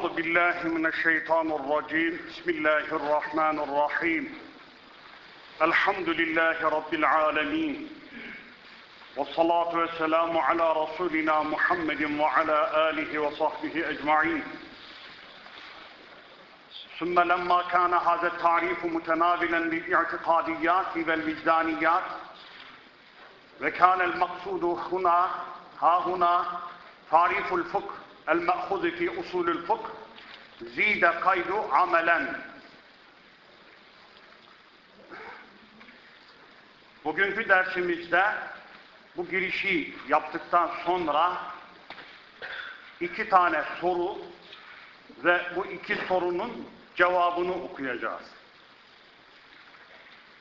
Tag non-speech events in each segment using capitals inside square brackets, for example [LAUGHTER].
أعوذ بالله من الشيطان الرجيم. بسم الله الرحمن الرحيم. الحمد لله رب العالمين. والصلاة والسلام على رسولنا محمد وعلى آله وصحبه أجمعين. ثم لما كان هذا التعريف متناولا للاعتقاديات والوجدانيات وكان المقصود هنا ها هنا تعريف الفقه المأخوذ في أصول الفقه Zide kaydu amelen. Bugünkü dersimizde bu girişi yaptıktan sonra iki tane soru ve bu iki sorunun cevabını okuyacağız.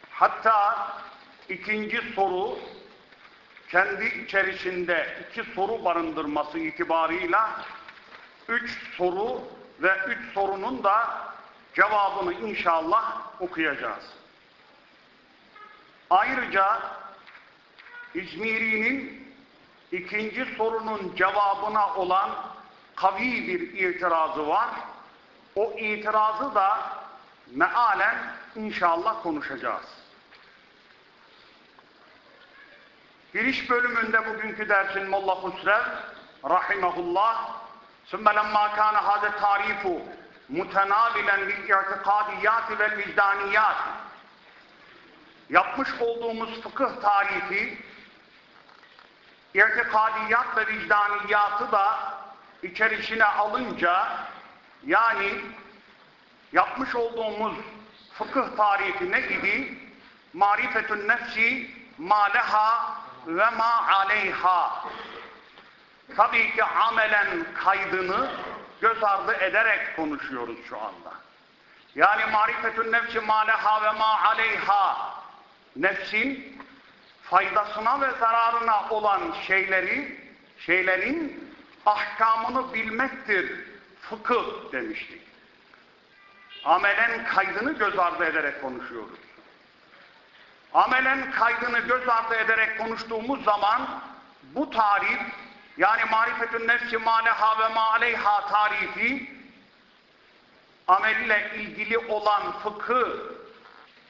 Hatta ikinci soru kendi içerisinde iki soru barındırması itibarıyla üç soru ve üç sorunun da cevabını inşallah okuyacağız. Ayrıca İzmiri'nin ikinci sorunun cevabına olan kavi bir itirazı var. O itirazı da mealen inşallah konuşacağız. Giriş bölümünde bugünkü dersin Molla Husrev rahimahullah ثُمَّ لَمَّا كَانَ هَذَا التَّعْرِيفُ مُتَنَاوِلًا لِلْاِعْتِقَادِيَّاتِ وَالْوِجْدَانِيَّاتِ Yapmış olduğumuz fıkıh tarifi irtikadiyat ve vicdaniyatı da içerisine alınca yani yapmış olduğumuz fıkıh tarifi ne idi? Marifetün nefsi ma leha ve ma aleyha. Tabii ki amelen kaydını göz ardı ederek konuşuyoruz şu anda. Yani marifetün nefsi ma leha ve ma aleyha. Nefsin faydasına ve zararına olan şeyleri, şeylerin ahkamını bilmektir. Fıkıh demiştik. Amelen kaydını göz ardı ederek konuşuyoruz. Amelen kaydını göz ardı ederek konuştuğumuz zaman bu tarif yani marifetün nefsi maleha ve ma aleyha tarifi amelle ilgili olan fıkı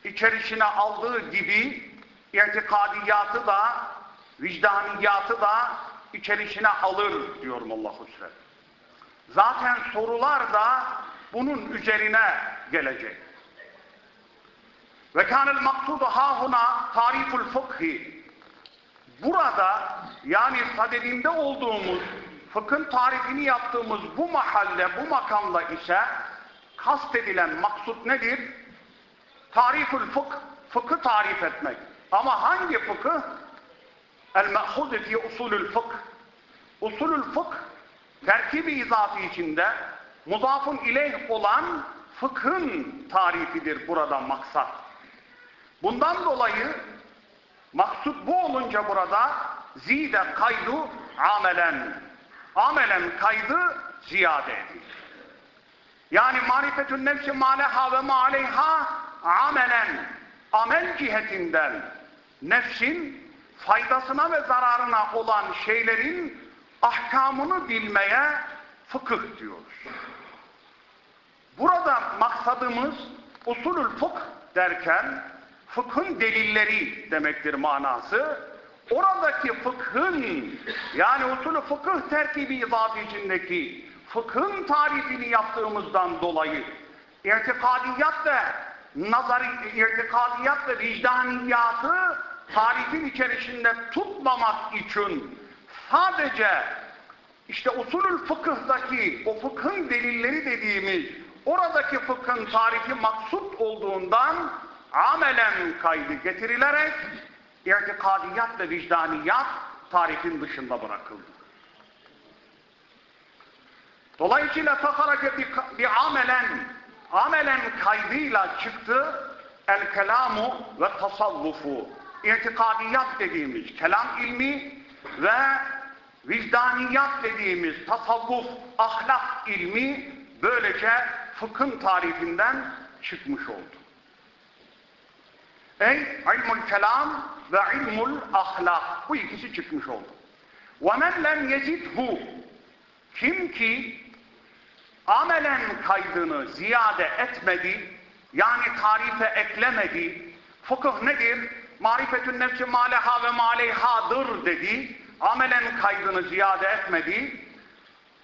içerisine aldığı gibi itikadiyatı da vicdaniyatı da içerisine alır diyor Allah Hüsrev. Zaten sorular da bunun üzerine gelecek. Ve kânel maksudu hâhuna tariful fıkhi. Burada yani sadedinde olduğumuz fıkhın tarifini yaptığımız bu mahalle, bu makamda ise kastedilen maksut nedir? Tariful fıkh, fıkhı tarif etmek. Ama hangi fıkıh? El-me'hud fi usulül fıkh. Usulül fıkh terkibi izafi içinde mudafun ileyh olan fıkhın tarifidir burada maksat. Bundan dolayı maksut bu olunca burada zide kaydu amelen. Amelen kaydı ziyade edilir. Yani marifetün nefsi maleha ve ma aleyha amelen amel cihetinden nefsin faydasına ve zararına olan şeylerin ahkamını bilmeye fıkıh diyoruz. Burada maksadımız usulül fıkh derken fıkhın delilleri demektir manası. Oradaki fıkhın yani usulü fıkıh terkibi izafi içindeki fıkhın tarifini yaptığımızdan dolayı irtikadiyat ve nazari irtikadiyat ve vicdaniyatı tarifin içerisinde tutmamak için sadece işte usulül fıkıhtaki o fıkhın delilleri dediğimiz oradaki fıkhın tarifi maksut olduğundan amelen kaydı getirilerek irtikadiyat ve vicdaniyat tarifin dışında bırakıldı. Dolayısıyla taharake bir amelen amelen kaydıyla çıktı el kelamu ve tasavvufu irtikadiyat dediğimiz kelam ilmi ve vicdaniyat dediğimiz tasavvuf ahlak ilmi böylece fıkhın tarifinden çıkmış oldu. Ey ilmul kelam ve ilmul ahlak bu ikisi çıkmış oldu. وَمَنْ لَمْ يَزِدْهُ Kim ki amelen kaydını ziyade etmedi, yani tarife eklemedi. Fıkıh nedir? Marifetün nefsi maleha ve maleyhadır dedi. Amelen kaydını ziyade etmedi.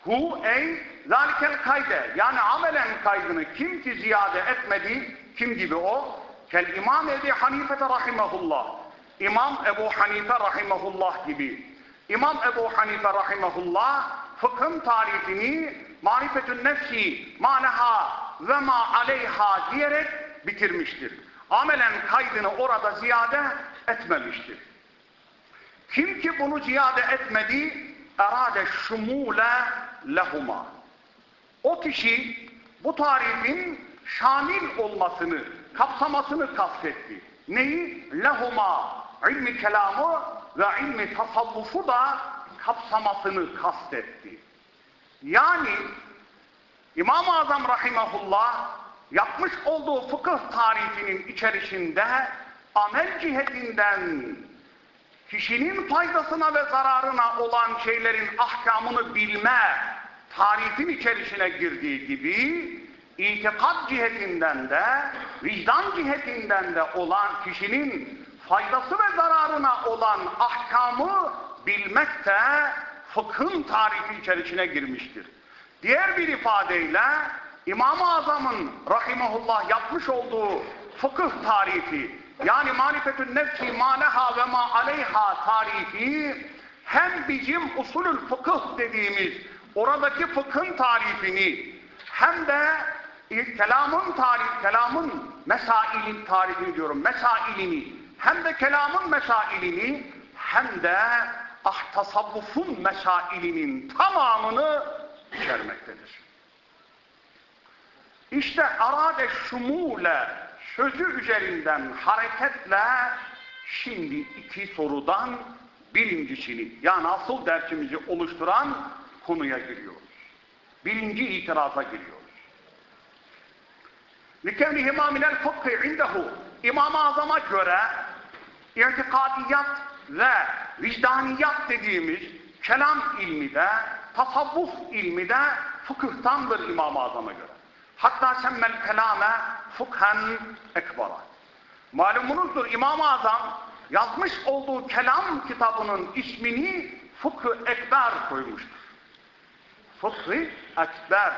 Hu ey zalikel kayde yani amelen kaydını kim ki ziyade etmedi kim gibi o Kel imam Ebu Hanife rahimehullah İmam Ebu Hanife rahimehullah gibi İmam Ebu Hanife rahimehullah fıkhın tarifini marifetün nefsi manaha ve ma aleyha diyerek bitirmiştir. Amelen kaydını orada ziyade etmemiştir. Kim ki bunu ziyade etmedi erade şumule lehuma. O kişi bu tarifin şamil olmasını, kapsamasını kastetti. Neyi? Lehuma. ilmi kelamı ve ilmi tasavvufu da kapsamasını kastetti. Yani İmam-ı Azam Rahimahullah yapmış olduğu fıkıh tarifinin içerisinde amel cihetinden kişinin faydasına ve zararına olan şeylerin ahkamını bilme tarifin içerisine girdiği gibi itikat cihetinden de vicdan cihetinden de olan kişinin faydası ve zararına olan ahkamı bilmek de fıkhın tarifi içerisine girmiştir. Diğer bir ifadeyle İmam-ı Azam'ın rahimahullah yapmış olduğu fıkıh tarifi yani marifetün nefsi ma leha ve ma aleyha tarifi hem bizim usulül fıkıh dediğimiz oradaki fıkhın tarifini hem de kelamın tarif, kelamın mesailin tarifini diyorum, mesailini hem de kelamın mesailini hem de ah tasavvufun mesailinin tamamını içermektedir. İşte arade şumule sözü üzerinden hareketle şimdi iki sorudan birincisini yani asıl dersimizi oluşturan konuya giriyoruz. Birinci itiraza giriyoruz. لِكَوْنِهِمَا مِنَ الْفُقِّ عِنْدَهُ İmam-ı Azam'a göre irtikadiyat ve vicdaniyat dediğimiz kelam ilmi de, tasavvuf ilmi de fıkıhtandır İmam-ı Azam'a göre. Hatta semmel kelame fukhen ekbara. Malumunuzdur İmam-ı Azam yazmış olduğu kelam kitabının ismini fıkı ekber koymuştur. Fıkı ekber.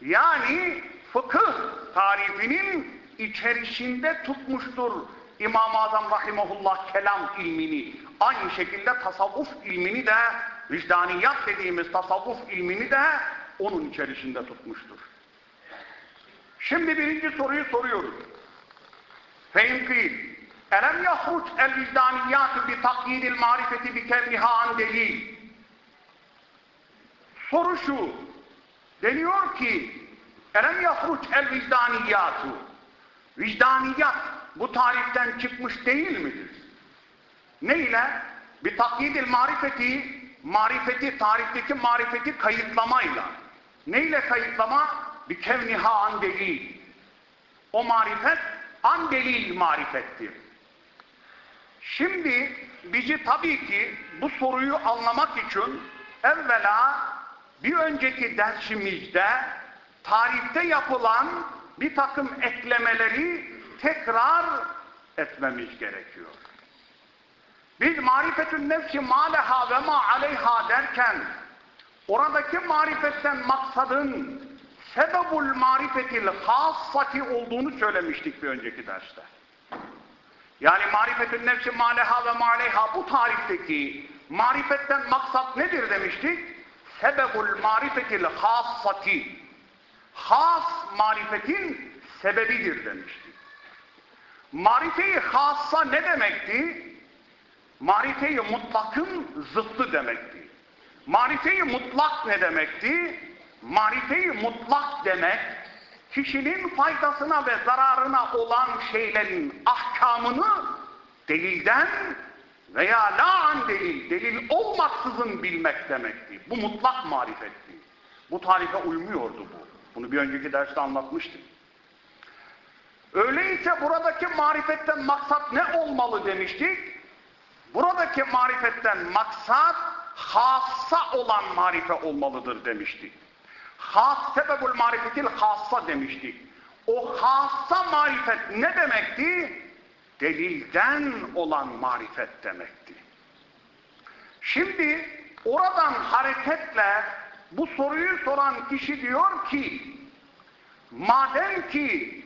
Yani fıkıh tarifinin içerisinde tutmuştur İmam-ı Azam Rahimahullah kelam ilmini. Aynı şekilde tasavvuf ilmini de vicdaniyat dediğimiz tasavvuf ilmini de onun içerisinde tutmuştur. Şimdi birinci soruyu soruyoruz. Feynkîl Elem yahruç el vicdaniyatü bi takyidil marifeti bi kevniha an delil. Soru şu. Deniyor ki Elem yahruç el vicdaniyatü. Vicdaniyat bu tariften çıkmış değil midir? Ne ile? Bir takyidil marifeti, marifeti, tarifteki marifeti kayıtlamayla. Ne ile kayıtlama? Bir kevniha an delil. O marifet an delil marifettir. Şimdi bizi tabii ki bu soruyu anlamak için evvela bir önceki dersimizde tarihte yapılan bir takım eklemeleri tekrar etmemiz gerekiyor. Biz marifetün nefsi maleha ve ma aleyha derken oradaki marifetten maksadın sebebul marifetil hassati olduğunu söylemiştik bir önceki derste. Yani marifetün nefsi maleha ve maleyha bu tarifteki marifetten maksat nedir demiştik? Sebebul marifetil hassati. Has marifetin sebebidir demiştik. Marifeyi hassa ne demekti? Marifeyi mutlakın zıttı demekti. Marifeyi mutlak ne demekti? Marifeyi mutlak demek, kişinin faydasına ve zararına olan şeylerin ahkamını delilden veya la an delil, delil olmaksızın bilmek demekti. Bu mutlak marifetti. Bu tarife uymuyordu bu. Bunu bir önceki derste anlatmıştım. Öyleyse buradaki marifetten maksat ne olmalı demiştik? Buradaki marifetten maksat hassa olan marife olmalıdır demiştik. Has sebebul marifetil hassa demiştik. O hassa marifet ne demekti? Delilden olan marifet demekti. Şimdi oradan hareketle bu soruyu soran kişi diyor ki madem ki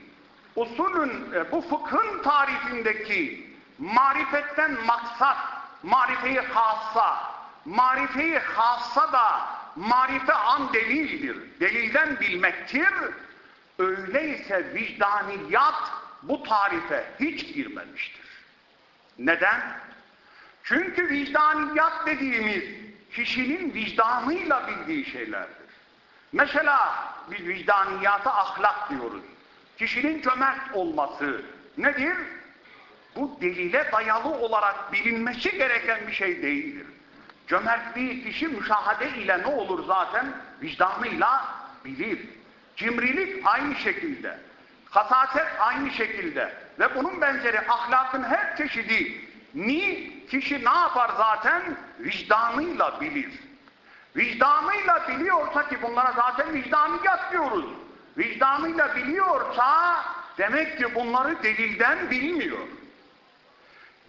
usulün e, bu fıkhın tarifindeki marifetten maksat marifeyi hassa marifeyi hassa da marife an delildir. Delilden bilmektir. Öyleyse vicdaniyat bu tarife hiç girmemiştir. Neden? Çünkü vicdaniyat dediğimiz kişinin vicdanıyla bildiği şeylerdir. Mesela biz vicdaniyata ahlak diyoruz. Kişinin cömert olması nedir? Bu delile dayalı olarak bilinmesi gereken bir şey değildir. Cömertliği kişi müşahede ile ne olur zaten? Vicdanıyla bilir. Cimrilik aynı şekilde. Hasaset aynı şekilde. Ve bunun benzeri ahlakın her çeşidi. Ni kişi ne yapar zaten? Vicdanıyla bilir. Vicdanıyla biliyorsa ki bunlara zaten vicdaniyat diyoruz. Vicdanıyla biliyorsa demek ki bunları delilden bilmiyor.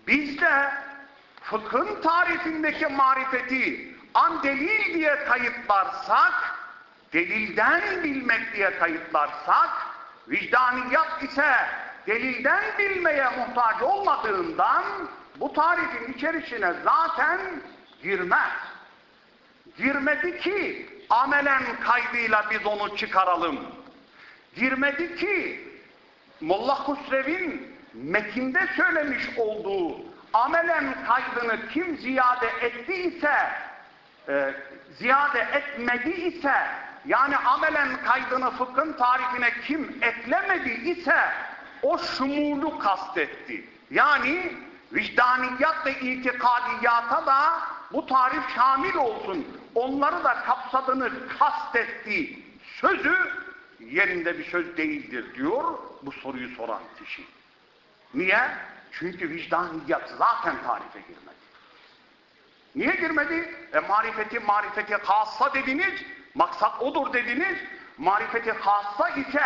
Biz de fıkhın tarifindeki marifeti an delil diye kayıtlarsak, delilden bilmek diye kayıtlarsak, vicdaniyat ise delilden bilmeye muhtaç olmadığından bu tarifin içerisine zaten girmez. Girmedi ki amelen kaydıyla biz onu çıkaralım. Girmedi ki Molla Husrev'in metinde söylemiş olduğu amelen kaydını kim ziyade ettiyse e, ziyade etmedi ise yani amelen kaydını fıkhın tarifine kim eklemedi ise o şumulu kastetti. Yani vicdaniyat ve itikadiyata da bu tarif şamil olsun. Onları da kapsadığını kastetti. Sözü yerinde bir söz değildir diyor bu soruyu soran kişi. Niye? Çünkü vicdaniyat zaten tarife girmedi. Niye girmedi? E marifeti marifeti hassa dediniz, maksat odur dediniz. Marifeti hassa ise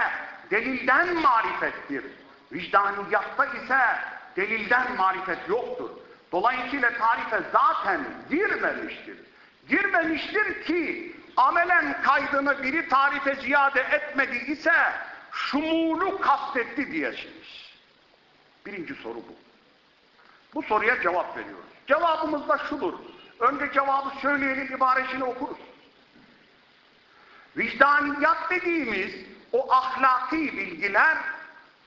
delilden marifettir. Vicdaniyatta ise delilden marifet yoktur. Dolayısıyla tarife zaten girmemiştir. Girmemiştir ki amelen kaydını biri tarife ziyade etmedi ise şumulu kastetti diyesiniz. Birinci soru bu. Bu soruya cevap veriyoruz. Cevabımız da şudur. Önce cevabı söyleyelim, ibaresini okuruz. Vicdaniyat dediğimiz o ahlaki bilgiler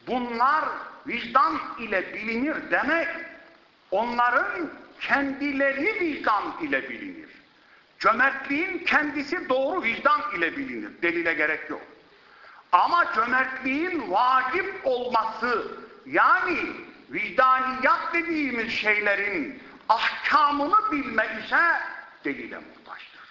bunlar vicdan ile bilinir demek onların kendileri vicdan ile bilinir. Cömertliğin kendisi doğru vicdan ile bilinir. Delile gerek yok. Ama cömertliğin vacip olması yani vicdaniyat dediğimiz şeylerin ahkamını bilme ise delile muhtaçtır.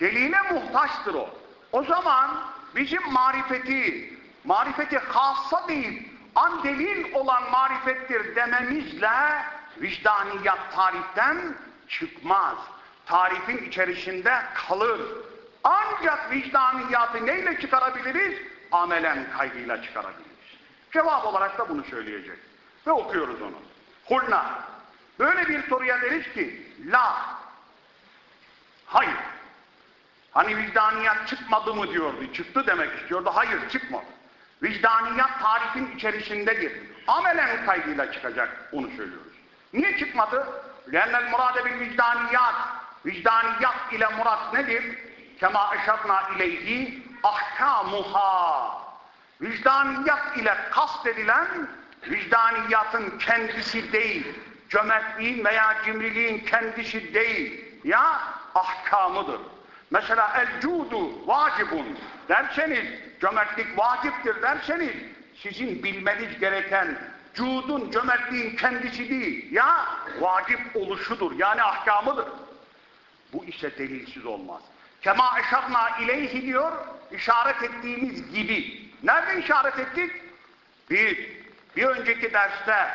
Delile muhtaçtır o. O zaman bizim marifeti, marifeti hassa değil, an delil olan marifettir dememizle vicdaniyat tariften çıkmaz. Tarifin içerisinde kalır. Ancak vicdaniyatı neyle çıkarabiliriz? Amelen kaydıyla çıkarabiliriz. Cevap olarak da bunu söyleyecek. Ve okuyoruz onu. Hulna. Böyle bir soruya deriz ki, la. Hayır. Hani vicdaniyat çıkmadı mı diyordu. Çıktı demek istiyordu. Hayır çıkmadı. Vicdaniyat tarifin içerisindedir. Amelen kaydıyla çıkacak. Onu söylüyoruz. Niye çıkmadı? Lennel murade bil vicdaniyat. Vicdaniyat ile murat nedir? Kema eşatna ileyhi ahkamuha. Vicdaniyat ile kastedilen vicdaniyatın kendisi değil. Cömertliğin veya cimriliğin kendisi değil. Ya ahkamıdır. Mesela el cudu vacibun derseniz, cömertlik vaciptir derseniz, sizin bilmeniz gereken cudun, cömertliğin kendisi değil. Ya vacip oluşudur. Yani ahkamıdır. Bu ise delilsiz olmaz. Kema eşarna ileyhi diyor, işaret ettiğimiz gibi. Nerede işaret ettik? Bir, bir önceki derste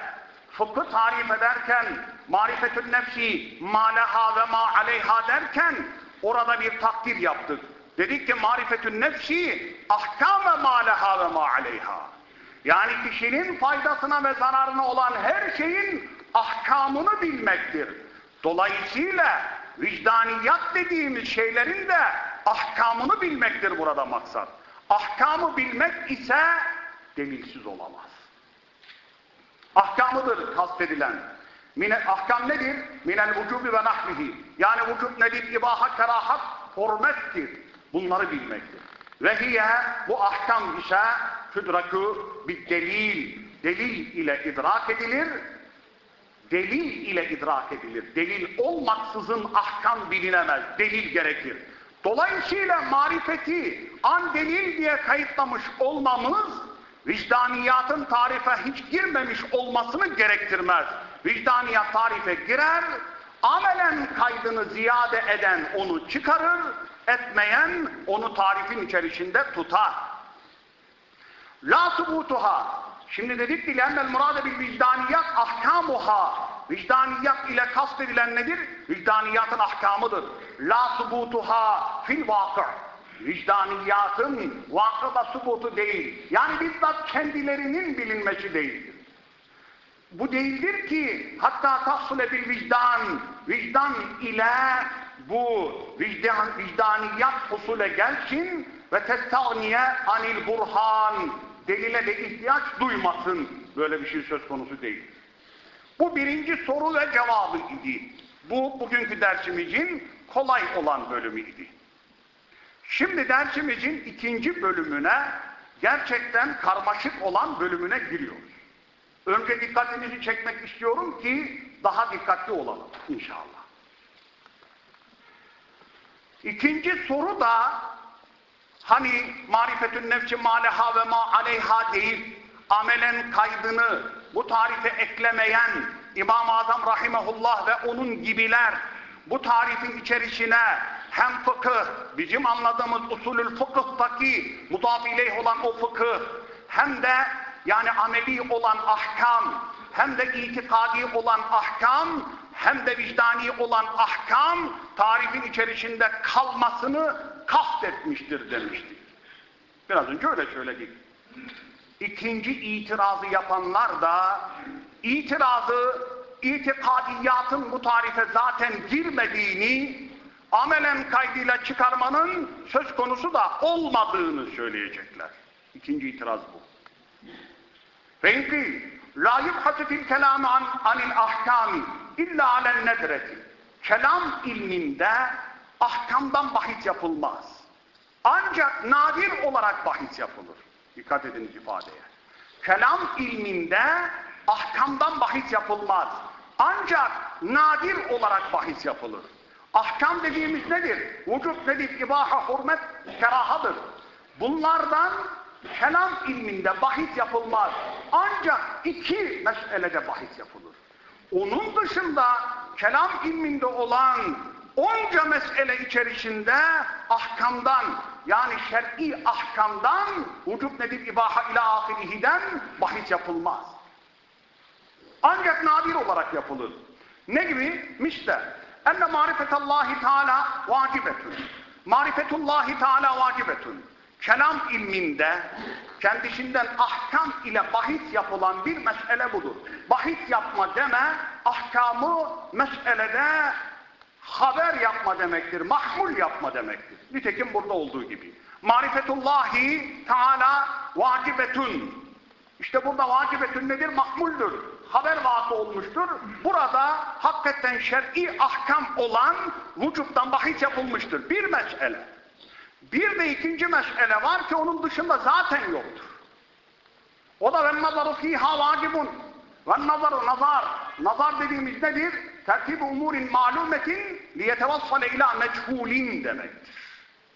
fıkhı tarif ederken marifetün nefsi ma leha ve ma aleyha derken orada bir takdir yaptık. Dedik ki marifetün nefsi ahkame ma leha ve ma. Yani kişinin faydasına ve zararına olan her şeyin ahkamını bilmektir. Dolayısıyla vicdaniyat dediğimiz şeylerin de ahkamını bilmektir burada maksat. Ahkamı bilmek ise delilsiz olamaz. Ahkamıdır kastedilen. Mine, ahkam nedir? Minel vücubi ve nahvihi. Yani vücub nedir? İbaha, kerahat, hürmettir. Bunları bilmektir. Ve hiye bu ahkam ise tüdrakü bir delil. Delil ile idrak edilir. Delil ile idrak edilir. Delil olmaksızın ahkam bilinemez. Delil gerekir. Dolayısıyla marifeti an delil diye kayıtlamış olmamız vicdaniyatın tarife hiç girmemiş olmasını gerektirmez. Vicdaniyat tarife girer, amelen kaydını ziyade eden onu çıkarır, etmeyen onu tarifin içerisinde tutar. La subutuha. Şimdi dedik ki lennel murade bil vicdaniyat ahkamuha. Vicdaniyat ile kastedilen nedir? Vicdaniyatın ahkamıdır. La subutuha fil vakı. Vicdaniyatın vakıda subutu değil. Yani bizzat kendilerinin bilinmesi değildir. Bu değildir ki hatta tahsule bil vicdan, vicdan ile bu vicdan, vicdaniyat husule gelsin ve testaniye anil burhan delile de ihtiyaç duymasın. Böyle bir şey söz konusu değil. Bu birinci soru ve cevabı idi. Bu bugünkü dersimizin kolay olan bölümü idi. Şimdi dersimizin ikinci bölümüne gerçekten karmaşık olan bölümüne giriyoruz. Önce dikkatinizi çekmek istiyorum ki daha dikkatli olalım inşallah. İkinci soru da hani marifetün nefsi maleha ve ma aleyha değil amelen kaydını bu tarife eklemeyen İmam-ı Azam rahimehullah ve onun gibiler bu tarifin içerisine hem fıkıh, bizim anladığımız usulül fıkıhtaki mudaf olan o fıkıh hem de yani ameli olan ahkam hem de itikadi olan ahkam hem de vicdani olan ahkam tarifin içerisinde kalmasını kastetmiştir demiştik. Biraz önce öyle söyledik. İkinci itirazı yapanlar da itirazı itikadiyatın bu tarife zaten girmediğini amelen kaydıyla çıkarmanın söz konusu da olmadığını söyleyecekler. İkinci itiraz bu. Feyki la yubhatu fil kelam an anil ahkami illa alen nedreti. Kelam ilminde ahkamdan bahis yapılmaz. Ancak nadir olarak bahis yapılır. Dikkat ediniz ifadeye. Kelam ilminde ahkamdan bahis yapılmaz. Ancak nadir olarak bahis yapılır. Ahkam dediğimiz nedir? Vücut nedir? İbaha, hürmet, kerahadır. Bunlardan kelam ilminde bahis yapılmaz. Ancak iki meselede bahis yapılır. Onun dışında kelam ilminde olan onca mesele içerisinde ahkamdan yani şer'i ahkamdan vücut nedir ibaha ila ahirihiden bahis yapılmaz. Ancak nadir olarak yapılır. Ne gibi? Mişte enne marifetallahi teala vacibetun. Marifetullahi teala vacibetun. Kelam ilminde kendisinden ahkam ile bahis yapılan bir mesele budur. Bahis yapma deme, ahkamı meselede haber yapma demektir, mahmul yapma demektir. Nitekim burada olduğu gibi. Marifetullahi Teala vacibetun. İşte burada vacibetun nedir? Mahmuldür. Haber vaatı olmuştur. Burada hakikaten şer'i ahkam olan vücuttan bahis yapılmıştır. Bir mesele. Bir de ikinci mesele var ki onun dışında zaten yoktur. O da ve nazaru fiha vacibun. Ve nazaru nazar. Nazar dediğimiz nedir? Tertib-i umurin malumetin liyetevassale ila meçhulin demektir.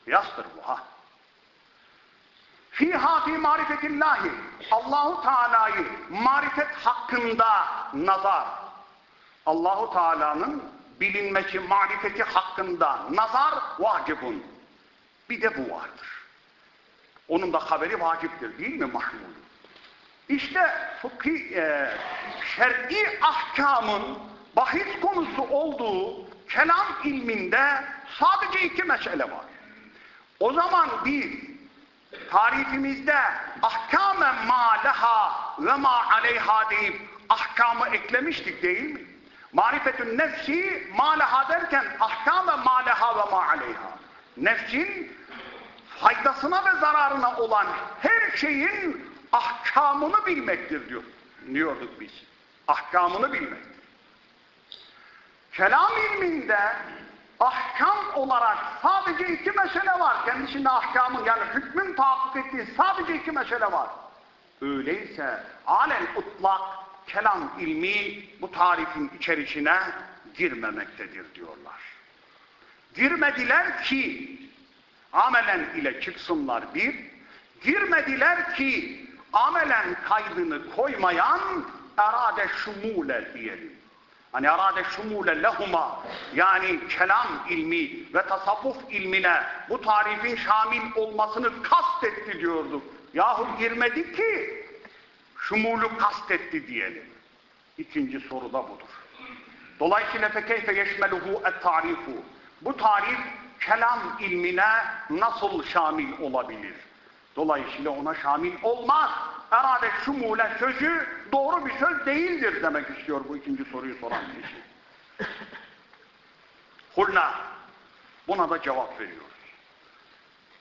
Kıyastır bu ha. Fiha fi marifetillahi. Allahu Teala'yı marifet hakkında nazar. Allahu Teala'nın bilinmesi, marifeti hakkında nazar vacibun. Bir de bu vardır. Onun da haberi vaciptir değil mi mahmul? İşte fıkhi, e, şer'i ahkamın bahis konusu olduğu kelam ilminde sadece iki mesele var. O zaman biz tarifimizde ahkame ma leha ve ma aleyha deyip ahkamı eklemiştik değil mi? Marifetün nefsi ma leha derken ahkame ma leha ve ma aleyha. Nefsin faydasına ve zararına olan her şeyin ahkamını bilmektir diyor. Diyorduk biz. Ahkamını bilmektir. Kelam ilminde ahkam olarak sadece iki mesele var. Kendisinde ahkamın yani hükmün tahakkuk ettiği sadece iki mesele var. Öyleyse alel utlak kelam ilmi bu tarifin içerisine girmemektedir diyorlar. Girmediler ki amelen ile çıksınlar bir, girmediler ki amelen kaydını koymayan erade şumule diyelim. Hani arade şumule lehuma yani kelam ilmi ve tasavvuf ilmine bu tarifin şamil olmasını kastetti diyorduk. Yahu girmedi ki şumulu kastetti diyelim. İkinci soru da budur. Dolayısıyla fekeyfe yeşmeluhu et tarifu. Bu tarif kelam ilmine nasıl şamil olabilir? Dolayısıyla ona şamil olmaz. Erade şumule sözü doğru bir söz değildir demek istiyor bu ikinci soruyu soran kişi. Hulna. Buna da cevap veriyoruz.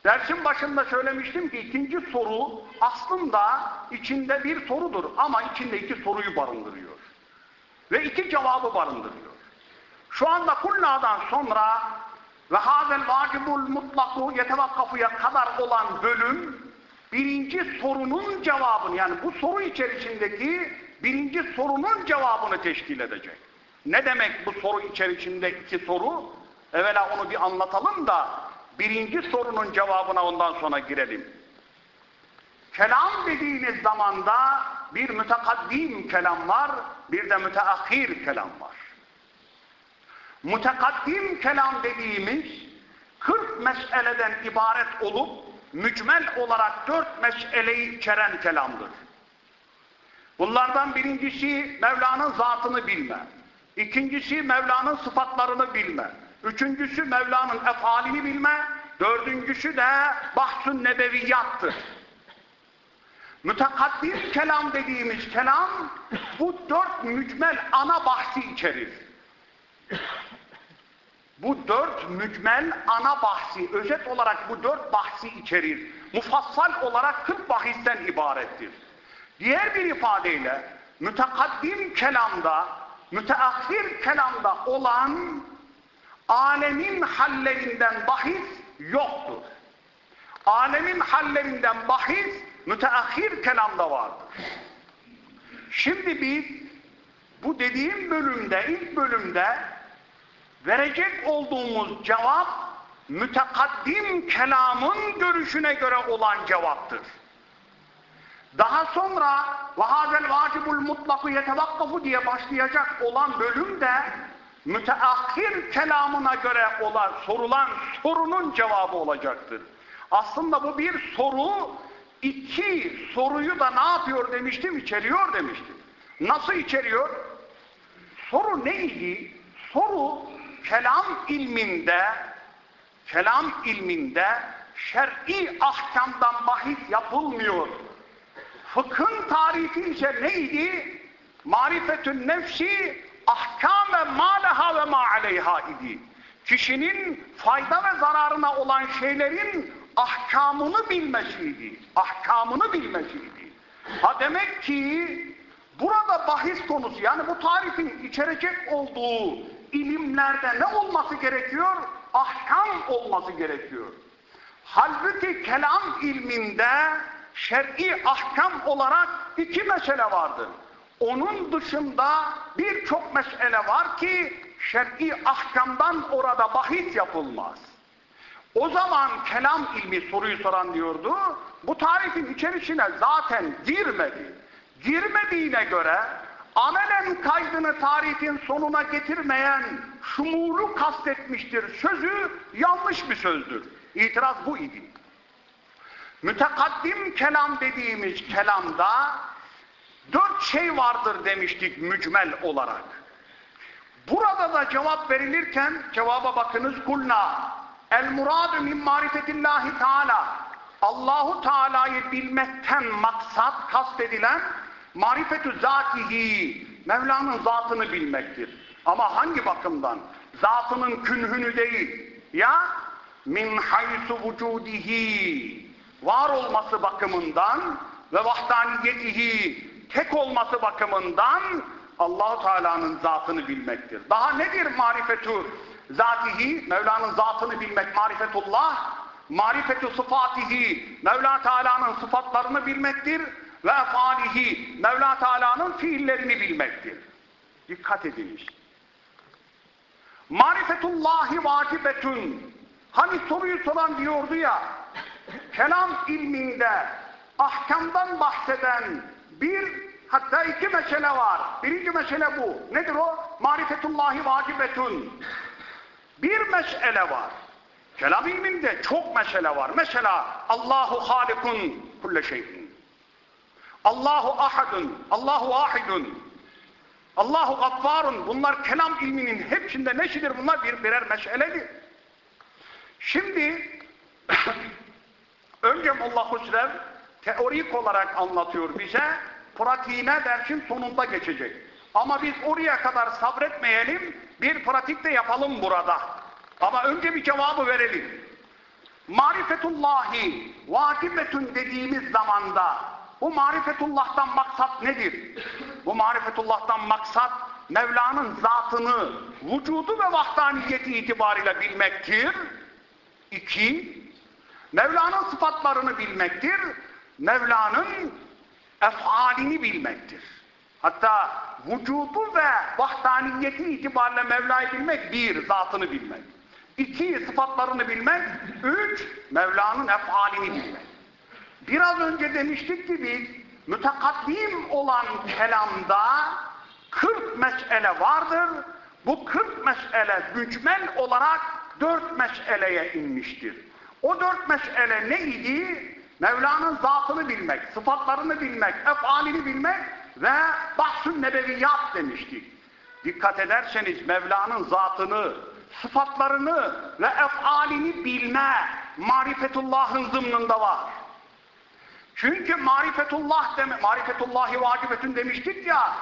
Dersin başında söylemiştim ki ikinci soru aslında içinde bir sorudur ama içinde iki soruyu barındırıyor. Ve iki cevabı barındırıyor. Şu anda kulla'dan sonra ve hazel vacibul mutlaku yetevakkafuya kadar olan bölüm birinci sorunun cevabını yani bu soru içerisindeki birinci sorunun cevabını teşkil edecek. Ne demek bu soru içerisinde iki soru? Evvela onu bir anlatalım da birinci sorunun cevabına ondan sonra girelim. Kelam dediğiniz zamanda bir mütekaddim kelam var, bir de müteahhir kelam var. Mütekaddim kelam dediğimiz 40 meseleden ibaret olup mücmel olarak dört meseleyi içeren kelamdır. Bunlardan birincisi Mevla'nın zatını bilme. İkincisi Mevla'nın sıfatlarını bilme. Üçüncüsü Mevla'nın efalini bilme. Dördüncüsü de bahsün nebeviyattır. Mütekaddim kelam dediğimiz kelam bu dört mücmel ana bahsi içerir. Bu dört mücmel ana bahsi, özet olarak bu dört bahsi içerir. Mufassal olarak kırk bahisten ibarettir. Diğer bir ifadeyle mütekaddim kelamda, müteahhir kelamda olan alemin hallerinden bahis yoktur. Alemin hallerinden bahis müteahhir kelamda vardır. Şimdi biz bu dediğim bölümde, ilk bölümde verecek olduğumuz cevap mütekaddim kelamın görüşüne göre olan cevaptır. Daha sonra vahazel vacibul mutlaku yetevakkafu diye başlayacak olan bölümde müteahhir kelamına göre olan sorulan sorunun cevabı olacaktır. Aslında bu bir soru, iki soruyu da ne yapıyor demiştim, içeriyor demiştim. Nasıl içeriyor? Soru neydi? Soru kelam ilminde kelam ilminde şer'i ahkamdan bahis yapılmıyor. Fıkhın tarifi ise neydi? Marifetün nefsi ahkame ma leha ve ma aleyha idi. Kişinin fayda ve zararına olan şeylerin ahkamını bilmesiydi. Ahkamını bilmesiydi. Ha demek ki burada bahis konusu yani bu tarifin içerecek olduğu ilimlerde ne olması gerekiyor? Ahkam olması gerekiyor. Halbuki kelam ilminde şer'i ahkam olarak iki mesele vardır. Onun dışında birçok mesele var ki şer'i ahkamdan orada bahis yapılmaz. O zaman kelam ilmi soruyu soran diyordu, bu tarifin içerisine zaten girmedi. Girmediğine göre amelen kaydını tarifin sonuna getirmeyen şumulu kastetmiştir sözü yanlış bir sözdür. İtiraz bu idi. Mütekaddim kelam dediğimiz kelamda dört şey vardır demiştik mücmel olarak. Burada Burada cevap verilirken cevaba bakınız kulna el muradu min marifetillahi teala Allahu Teala'yı bilmekten maksat kastedilen marifetü zatihi Mevla'nın zatını bilmektir. Ama hangi bakımdan? Zatının künhünü değil. Ya min haysu vücudihi var olması bakımından ve vahdaniyetihi tek olması bakımından Allahu Teala'nın zatını bilmektir. Daha nedir marifetu zatihi? Mevla'nın zatını bilmek marifetullah. Marifetu sıfatihi Mevla Teala'nın sıfatlarını bilmektir ve efalihi Mevla Teala'nın fiillerini bilmektir. Dikkat ediniz. Marifetullahi vacibetün Hani soruyu soran diyordu ya kelam ilminde ahkamdan bahseden bir hatta iki mesele var. Birinci mesele bu. Nedir o? Marifetullahi vacibetun. Bir mesele var. Kelam ilminde çok mesele var. Mesela Allahu halikun kulle şeyin. Allahu ahadun. Allahu ahidun. Allahu gaffarun. Bunlar kelam ilminin hepsinde neşidir? Bunlar bir birer meseledir. Şimdi [COUGHS] önce Molla Hüsrev teorik olarak anlatıyor bize. Pratiğine dersin sonunda geçecek. Ama biz oraya kadar sabretmeyelim. Bir pratik de yapalım burada. Ama önce bir cevabı verelim. Marifetullahi vacibetün dediğimiz zamanda bu marifetullah'tan maksat nedir? Bu marifetullah'tan maksat Mevla'nın zatını, vücudu ve vahdaniyeti itibariyle bilmektir. İki, Mevla'nın sıfatlarını bilmektir. Mevla'nın efalini bilmektir. Hatta vücudu ve vahdaniyeti itibariyle Mevla'yı bilmek bir, zatını bilmek. İki, sıfatlarını bilmek. Üç, Mevla'nın efalini bilmek. Biraz önce demiştik ki biz, mütekaddim olan kelamda 40 mesele vardır. Bu 40 mesele mücmel olarak dört meseleye inmiştir. O dört mesele neydi? Mevla'nın zatını bilmek, sıfatlarını bilmek, efalini bilmek ve bahsün nebeviyat demiştik. Dikkat ederseniz Mevla'nın zatını, sıfatlarını ve efalini bilme marifetullahın zımnında var. Çünkü marifetullah deme, marifetullahi vacibetün demiştik ya,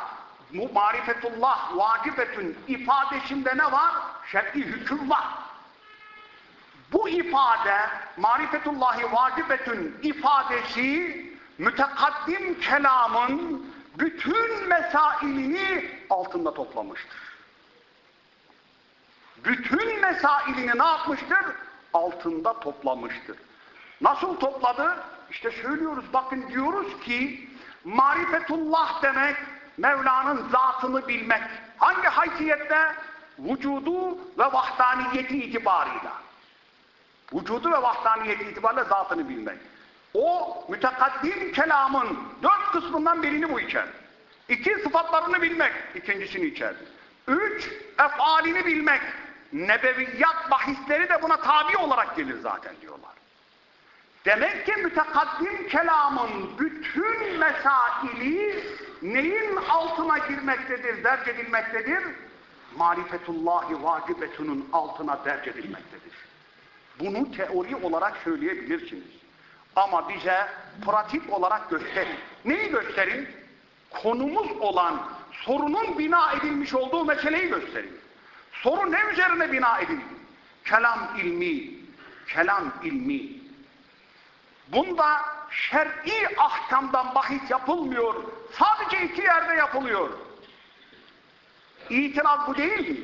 bu marifetullah vacibetün ifadesinde ne var? Şer'i hüküm var. Bu ifade marifetullahi vacibetün ifadesi mütekaddim kelamın bütün mesailini altında toplamıştır. Bütün mesailini ne yapmıştır? Altında toplamıştır. Nasıl topladı? İşte söylüyoruz bakın diyoruz ki marifetullah demek Mevla'nın zatını bilmek. Hangi haysiyette? Vücudu ve vahdaniyeti itibarıyla. Vücudu ve vahdaniyeti itibariyle zatını bilmek. O mütekaddim kelamın dört kısmından birini bu içer. İki sıfatlarını bilmek, ikincisini içer. Üç, efalini bilmek. Nebeviyat bahisleri de buna tabi olarak gelir zaten diyorlar. Demek ki mütekaddim kelamın bütün mesaili neyin altına girmektedir, derc edilmektedir? Marifetullahi vacibetunun altına derc edilmektedir. Bunu teori olarak söyleyebilirsiniz. Ama bize pratik olarak gösterin. Neyi gösterin? Konumuz olan sorunun bina edilmiş olduğu meseleyi gösterin. Soru ne üzerine bina edildi? Kelam ilmi, kelam ilmi. Bunda şer'i ahkamdan bahis yapılmıyor. Sadece iki yerde yapılıyor. İtiraz bu değil mi?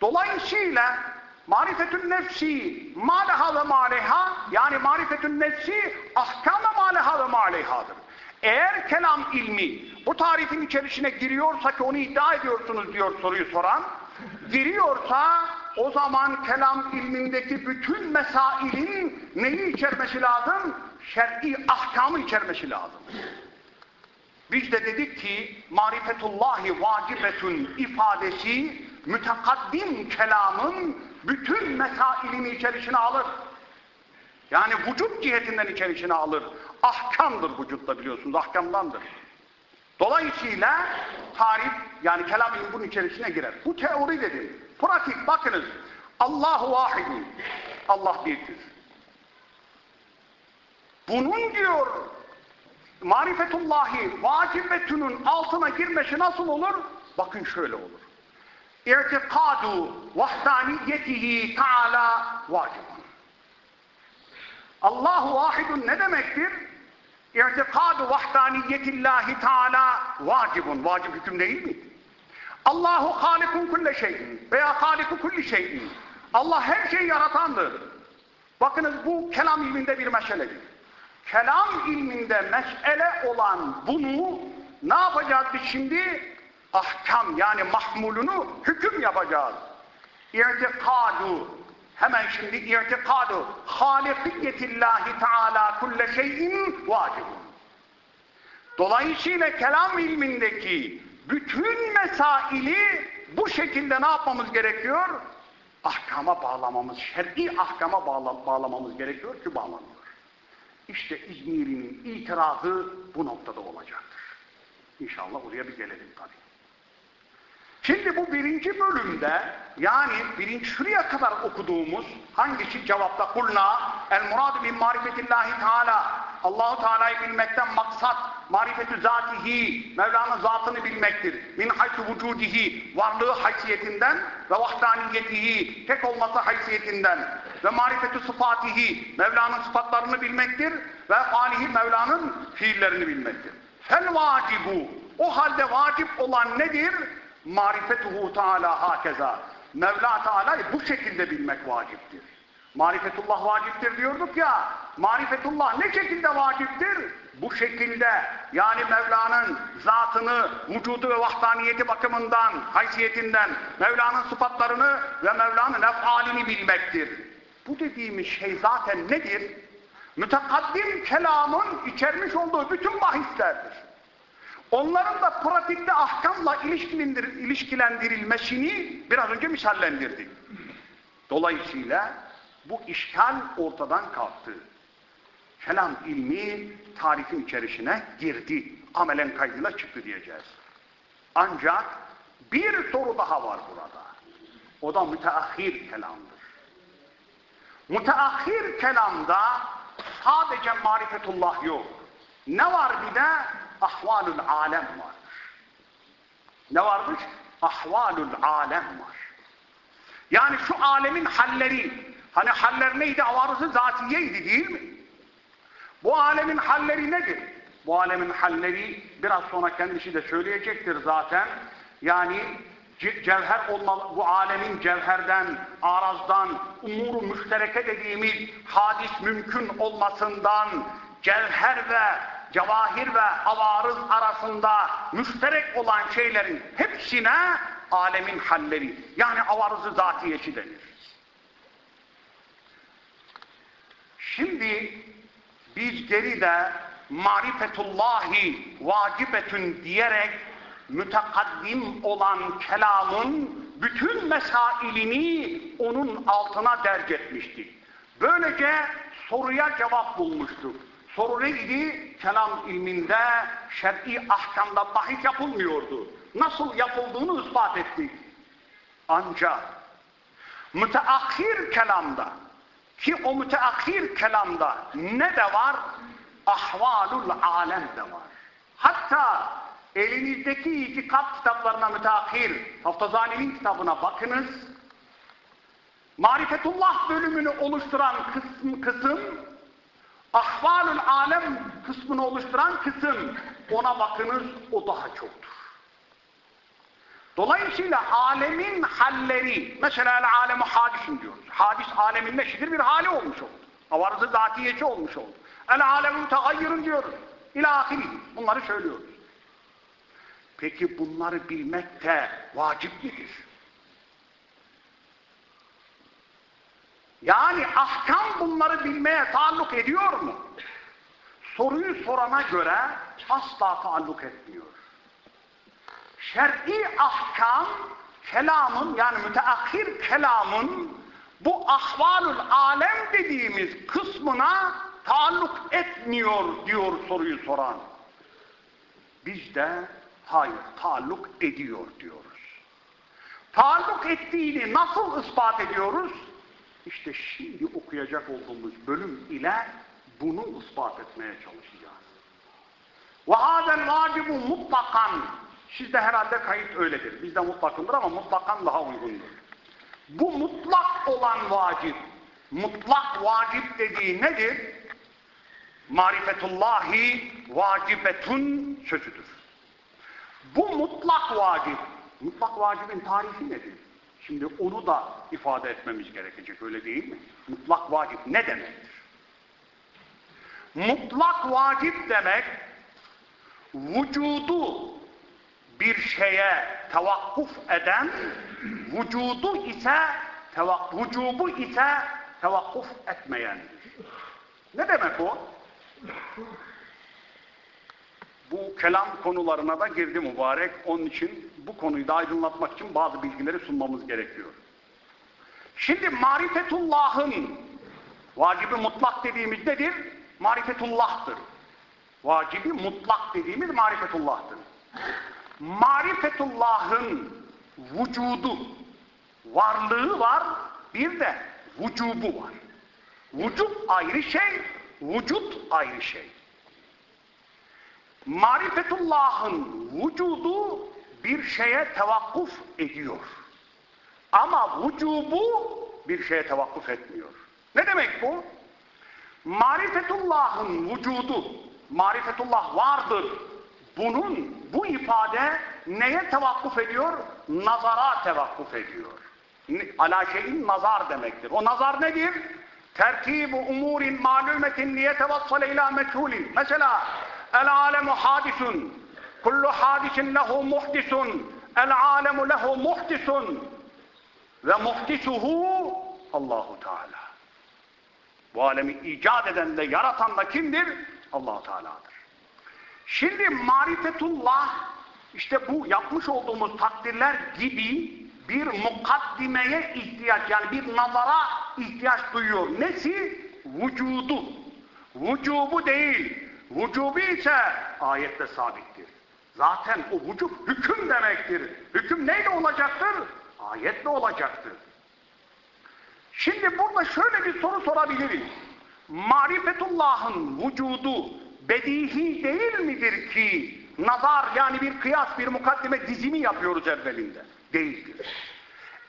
Dolayısıyla marifetün nefsi maleha ve maleha yani marifetün nefsi ahkam ve maleha ve malehadır. Eğer kelam ilmi bu tarifin içerisine giriyorsa ki onu iddia ediyorsunuz diyor soruyu soran giriyorsa o zaman kelam ilmindeki bütün mesailin neyi içermesi lazım? Şer'i ahkamı içermesi lazım. Biz de dedik ki marifetullahi vacibetün ifadesi mütekaddim kelamın bütün mesailini içerisine alır. Yani vücut cihetinden içerisine alır. Ahkamdır vücutta biliyorsunuz, ahkamdandır. Dolayısıyla tarif yani kelam bunun içerisine girer. Bu teori dedim. Pratik bakınız. Allahu vahidun. Allah birdir. Bunun diyor marifetullahi vacibetünün altına girmesi nasıl olur? Bakın şöyle olur. İrtikadu vahdaniyetihi taala vacibun. Allahu vahidun ne demektir? İrtikadu vahdaniyetillahi taala vacibun. Vacip hüküm değil mi? Allahu halikun kulle şeyin veya haliku kulli şeyin. Allah her şeyi yaratandır. Bakınız bu kelam ilminde bir meseledir. Kelam ilminde mesele olan bunu ne yapacağız biz şimdi? Ahkam yani mahmulunu hüküm yapacağız. İrtikadu hemen şimdi irtikadu halikiyetillahi teala kulle şeyin vacibun. Dolayısıyla kelam ilmindeki bütün mesaili bu şekilde ne yapmamız gerekiyor? Ahkama bağlamamız, şer'i ahkama bağla, bağlamamız gerekiyor ki bağlanıyor. İşte İzmir'in itirazı bu noktada olacaktır. İnşallah oraya bir gelelim tabii. Şimdi bu birinci bölümde yani birinci şuraya kadar okuduğumuz hangisi cevapta kulna el muradu min marifetillahi teala Allahu Teala'yı bilmekten maksat marifetü zatihi Mevla'nın zatını bilmektir. Min haytü vücudihi varlığı haysiyetinden ve vahdaniyetihi tek olması haysiyetinden ve marifetü sıfatihi Mevla'nın sıfatlarını bilmektir ve falihi Mevla'nın fiillerini bilmektir. Fel vacibu o halde vacip olan nedir? marifetuhu Teala hakeza. Mevla Teala'yı bu şekilde bilmek vaciptir. Marifetullah vaciptir diyorduk ya. Marifetullah ne şekilde vaciptir? Bu şekilde yani Mevla'nın zatını, vücudu ve vahdaniyeti bakımından, haysiyetinden, Mevla'nın sıfatlarını ve Mevla'nın efalini bilmektir. Bu dediğimiz şey zaten nedir? Mütekaddim kelamın içermiş olduğu bütün bahislerdir. Onların da pratikte ahkamla ilişkilendirilmesini biraz önce misallendirdik. Dolayısıyla bu işgal ortadan kalktı. Kelam ilmi tarifin içerisine girdi. Amelen kaydına çıktı diyeceğiz. Ancak bir soru daha var burada. O da müteahhir kelamdır. Müteahhir kelamda sadece marifetullah yok. Ne var bir de ahvalul alem var. Ne varmış? Ahvalul alem var. Yani şu alemin halleri, hani haller neydi? Avarısı zatiyeydi değil mi? Bu alemin halleri nedir? Bu alemin halleri biraz sonra kendisi de söyleyecektir zaten. Yani cevher olmalı, bu alemin cevherden, arazdan, umuru müştereke dediğimiz hadis mümkün olmasından, cevher ve cevahir ve avarız arasında müşterek olan şeylerin hepsine alemin halleri yani avarızı zatiyesi denir. Şimdi biz geride marifetullahi vacibetün diyerek mütekaddim olan kelamın bütün mesailini onun altına derc etmiştik. Böylece soruya cevap bulmuştuk. Soru neydi? Kelam ilminde şer'i ahkamda bahis yapılmıyordu. Nasıl yapıldığını ispat ettik. Ancak müteahhir kelamda ki o müteahhir kelamda ne de var? Ahvalul alem de var. Hatta elinizdeki itikat kitaplarına müteahhir, Haftazani'nin kitabına bakınız. Marifetullah bölümünü oluşturan kısım, kısım ahvalül alem kısmını oluşturan kısım ona bakınız o daha çoktur. Dolayısıyla alemin halleri mesela alemu hadisin diyoruz. Hadis alemin neşidir bir hali olmuş oldu. Avarızı zatiyeci olmuş oldu. El alemu tegayyürün diyoruz. İlahiri. Bunları söylüyoruz. Peki bunları bilmek de vacip midir? Yani ahkam bunları bilmeye taalluk ediyor mu? Soruyu sorana göre asla taalluk etmiyor. Şer'i ahkam kelamın yani müteahhir kelamın bu ahvalul alem dediğimiz kısmına taalluk etmiyor diyor soruyu soran. Biz de hayır taalluk ediyor diyoruz. Taalluk ettiğini nasıl ispat ediyoruz? İşte şimdi okuyacak olduğumuz bölüm ile bunu ispat etmeye çalışacağız. Hadel vacibu mutlakan. Sizde herhalde kayıt öyledir. Bizde mutlakındır ama mutlakan daha uygundur. Bu mutlak olan vacip, mutlak vacip dediği nedir? Marifetullahi vacibetun sözüdür. Bu mutlak vacip, mutlak vacibin tarifi nedir? Şimdi onu da ifade etmemiz gerekecek öyle değil mi? Mutlak vacip ne demektir? Mutlak vacip demek vücudu bir şeye tevakkuf eden vücudu ise vücubu ise tevakkuf etmeyendir. Ne demek o? Bu kelam konularına da girdi mübarek. Onun için bu konuyu da aydınlatmak için bazı bilgileri sunmamız gerekiyor. Şimdi marifetullahın vacibi mutlak dediğimiz nedir? Marifetullah'tır. Vacibi mutlak dediğimiz marifetullah'tır. Marifetullah'ın vücudu, varlığı var, bir de vücubu var. Vücut ayrı şey, vücut ayrı şey. Marifetullah'ın vücudu bir şeye tevakkuf ediyor. Ama vücubu bir şeye tevakkuf etmiyor. Ne demek bu? Marifetullah'ın vücudu, marifetullah vardır. Bunun, bu ifade neye tevakkuf ediyor? Nazara tevakkuf ediyor. Ala şeyin nazar demektir. O nazar nedir? Tertibu umurin malumetin liyetevassale ila meçhulin. Mesela el alemu hadisun. Kullu hadisin lehu muhdisun. El alemu lehu muhdisun. Ve muhdisuhu Allahu Teala. Bu alemi icat eden de yaratan da kimdir? allah Teala'dır. Şimdi marifetullah işte bu yapmış olduğumuz takdirler gibi bir mukaddimeye ihtiyaç yani bir nazara ihtiyaç duyuyor. Nesi? Vücudu. Vücubu değil. Vücubu ise ayette sabittir. Zaten o vücub hüküm demektir. Hüküm neyle olacaktır? Ayetle olacaktır. Şimdi burada şöyle bir soru sorabiliriz. Marifetullah'ın vücudu bedihi değil midir ki nazar yani bir kıyas, bir mukaddime dizimi yapıyoruz evvelinde? Değildir.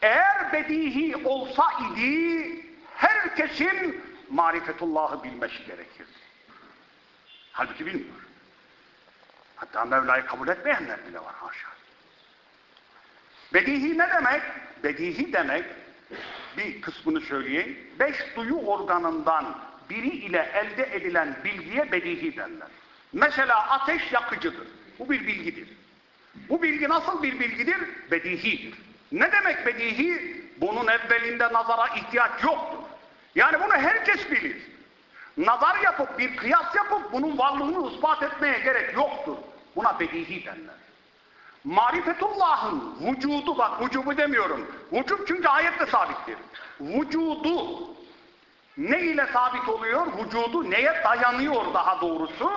Eğer bedihi olsa idi herkesin marifetullahı bilmesi gerekir. Halbuki bilmiyor. Hatta Mevla'yı kabul etmeyenler bile var haşa. Bedihi ne demek? Bedihi demek bir kısmını söyleyeyim. Beş duyu organından biri ile elde edilen bilgiye bedihi derler. Mesela ateş yakıcıdır. Bu bir bilgidir. Bu bilgi nasıl bir bilgidir? Bedihidir. Ne demek bedihi? Bunun evvelinde nazara ihtiyaç yoktur. Yani bunu herkes bilir. Nazar yapıp bir kıyas yapıp bunun varlığını ispat etmeye gerek yoktur. Buna bedihi derler. Marifetullah'ın vücudu bak vücubu demiyorum. Vücub çünkü ayette sabittir. Vücudu ne ile sabit oluyor? Vücudu neye dayanıyor daha doğrusu?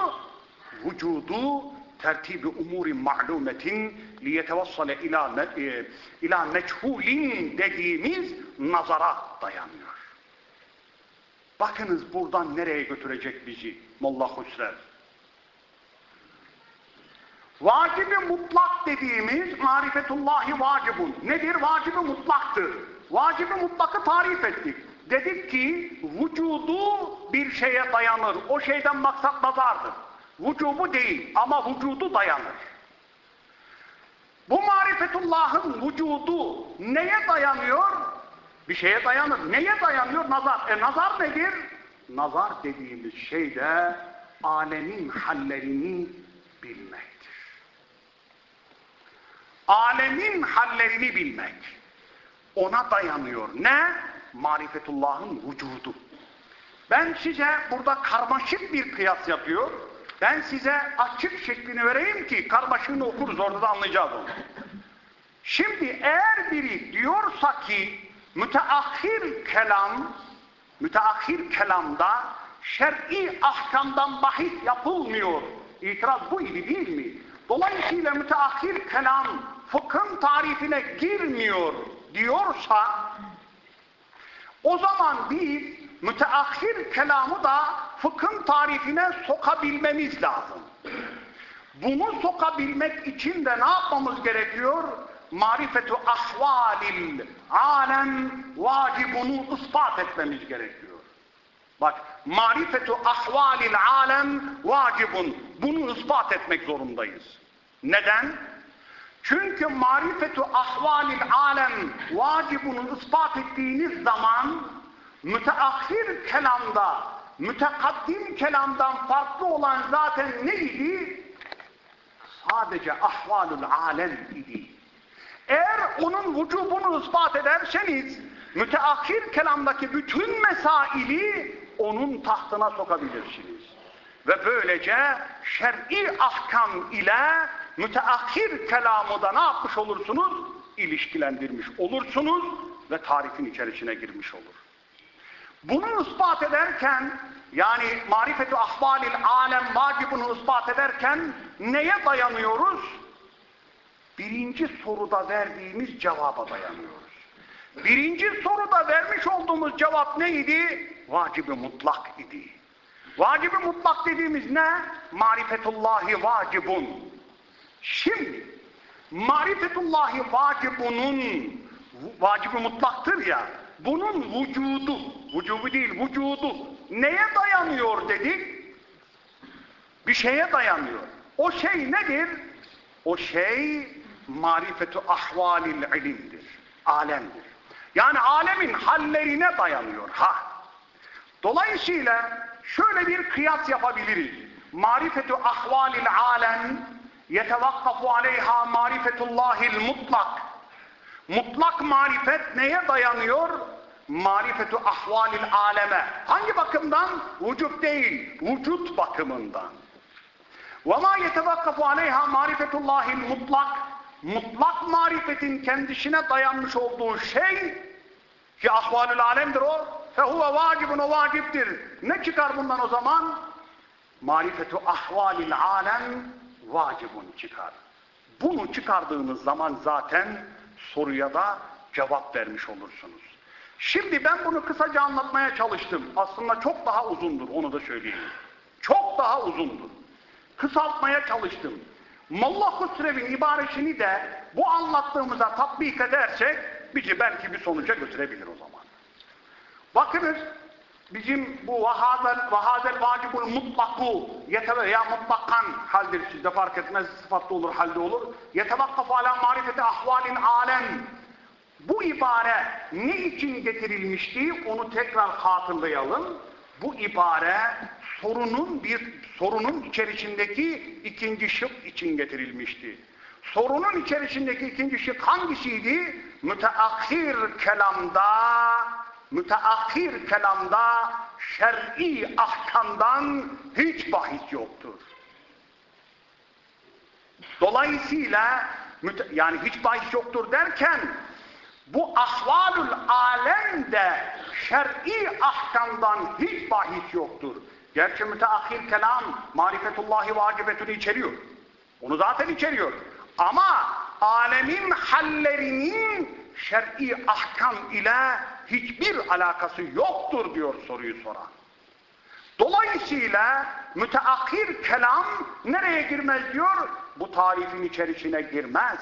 Vücudu tertibi umuri ma'lumetin liyetevassale ila, e, ila meçhulin dediğimiz nazara dayanıyor. Bakınız buradan nereye götürecek bizi Molla Hüsrev. Vacibi mutlak dediğimiz marifetullahi vacibun. Nedir? Vacibi mutlaktır. Vacibi mutlakı tarif ettik. Dedik ki vücudu bir şeye dayanır. O şeyden maksat nazardır. Vücubu değil ama vücudu dayanır. Bu marifetullahın vücudu neye dayanıyor? Bir şeye dayanır. Neye dayanıyor? Nazar. E nazar nedir? Nazar dediğimiz şey de alemin hallerini bilmektir. Alemin hallerini bilmek. Ona dayanıyor. Ne? Marifetullahın vücudu. Ben size burada karmaşık bir kıyas yapıyor. Ben size açık şeklini vereyim ki karmaşığını okuruz orada da anlayacağız onu. Şimdi eğer biri diyorsa ki müteahhir kelam müteahhir kelamda şer'i ahkamdan bahis yapılmıyor. İtiraz bu idi değil mi? Dolayısıyla müteahhir kelam fıkhın tarifine girmiyor diyorsa o zaman biz müteahhir kelamı da fıkhın tarifine sokabilmemiz lazım. Bunu sokabilmek için de ne yapmamız gerekiyor? Marifetu ahvalil alem vacibunu ispat etmemiz gerekiyor. Bak, marifetu ahvalil alem vacibun. Bunu ispat etmek zorundayız. Neden? Çünkü marifetu ahvalil alem vacibunu ispat ettiğiniz zaman müteahhir kelamda, mütekaddim kelamdan farklı olan zaten neydi? Sadece ahvalul alem idi. Eğer onun vücubunu ispat ederseniz müteahhir kelamdaki bütün mesaili onun tahtına sokabilirsiniz. Ve böylece şer'i ahkam ile müteahhir kelamı da ne yapmış olursunuz? İlişkilendirmiş olursunuz ve tarifin içerisine girmiş olur. Bunu ispat ederken yani marifeti ahvalil alem vacibunu ispat ederken neye dayanıyoruz? Birinci soruda verdiğimiz cevaba dayanıyoruz. Birinci soruda vermiş olduğumuz cevap neydi? Vacibi mutlak idi. Vacibi mutlak dediğimiz ne? Marifetullahi vacibun. Şimdi marifetullahi vacibunun vacibi mutlaktır ya bunun vücudu, vücubu değil vücudu neye dayanıyor dedik? Bir şeye dayanıyor. O şey nedir? O şey marifetu ahvalil ilimdir. Alemdir. Yani alemin hallerine dayanıyor. Ha. Dolayısıyla şöyle bir kıyas yapabiliriz. Marifetu ahvalil alem yetevakkafu aleyha marifetullahil mutlak. Mutlak marifet neye dayanıyor? Marifetu ahvalil aleme. Hangi bakımdan? Vücut değil, vücut bakımından. Ve ma yetevakkafu aleyha marifetullahil mutlak. Mutlak marifetin kendisine dayanmış olduğu şey ki ahvalül alemdir o. Fehuve vacibun o vaciptir. Ne çıkar bundan o zaman? Marifetu ahvalil alem vacibun çıkar. Bunu çıkardığınız zaman zaten soruya da cevap vermiş olursunuz. Şimdi ben bunu kısaca anlatmaya çalıştım. Aslında çok daha uzundur onu da söyleyeyim. Çok daha uzundur. Kısaltmaya çalıştım. Molla Husrev'in ibaresini de bu anlattığımıza tatbik edersek bizi belki bir sonuca götürebilir o zaman. Bakınız bizim bu vahazel, vahazel vacibul mutlaku yeteve ya mutlakan haldir. Sizde fark etmez sıfatlı olur halde olur. Yetevakkafu ala marifeti ahvalin alem bu ibare ne için getirilmişti? Onu tekrar hatırlayalım. Bu ibare sorunun bir sorunun içerisindeki ikinci şık için getirilmişti. Sorunun içerisindeki ikinci şık hangisiydi? Müteahhir kelamda müteahhir kelamda şer'i ahkamdan hiç bahis yoktur. Dolayısıyla yani hiç bahis yoktur derken bu ahvalül alemde şer'i ahkamdan hiç bahis yoktur. Gerçi müteahhir kelam marifetullahi vacibetini içeriyor. Onu zaten içeriyor. Ama alemin hallerinin şer'i ahkam ile hiçbir alakası yoktur diyor soruyu soran. Dolayısıyla müteahhir kelam nereye girmez diyor? Bu tarifin içerisine girmez.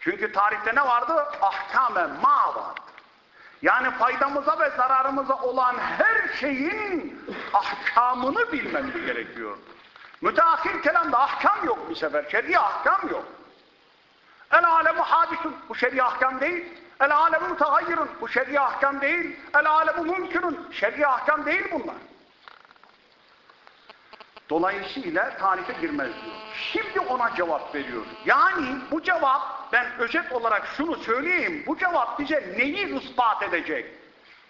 Çünkü tarifte ne vardı? Ahkame ma vardı. Yani faydamıza ve zararımıza olan her şeyin ahkamını bilmemiz gerekiyor. Müteahhir kelamda ahkam yok bir sefer. Şer'i ahkam yok. El alemu hadisun. Bu şer'i ahkam değil. El alemu mutahayyirun. Bu şer'i ahkam değil. El alemu mümkünün. Şer'i ahkam değil bunlar. Dolayısıyla tarife girmez diyor. Şimdi ona cevap veriyor. Yani bu cevap, ben özet olarak şunu söyleyeyim, bu cevap bize neyi ispat edecek?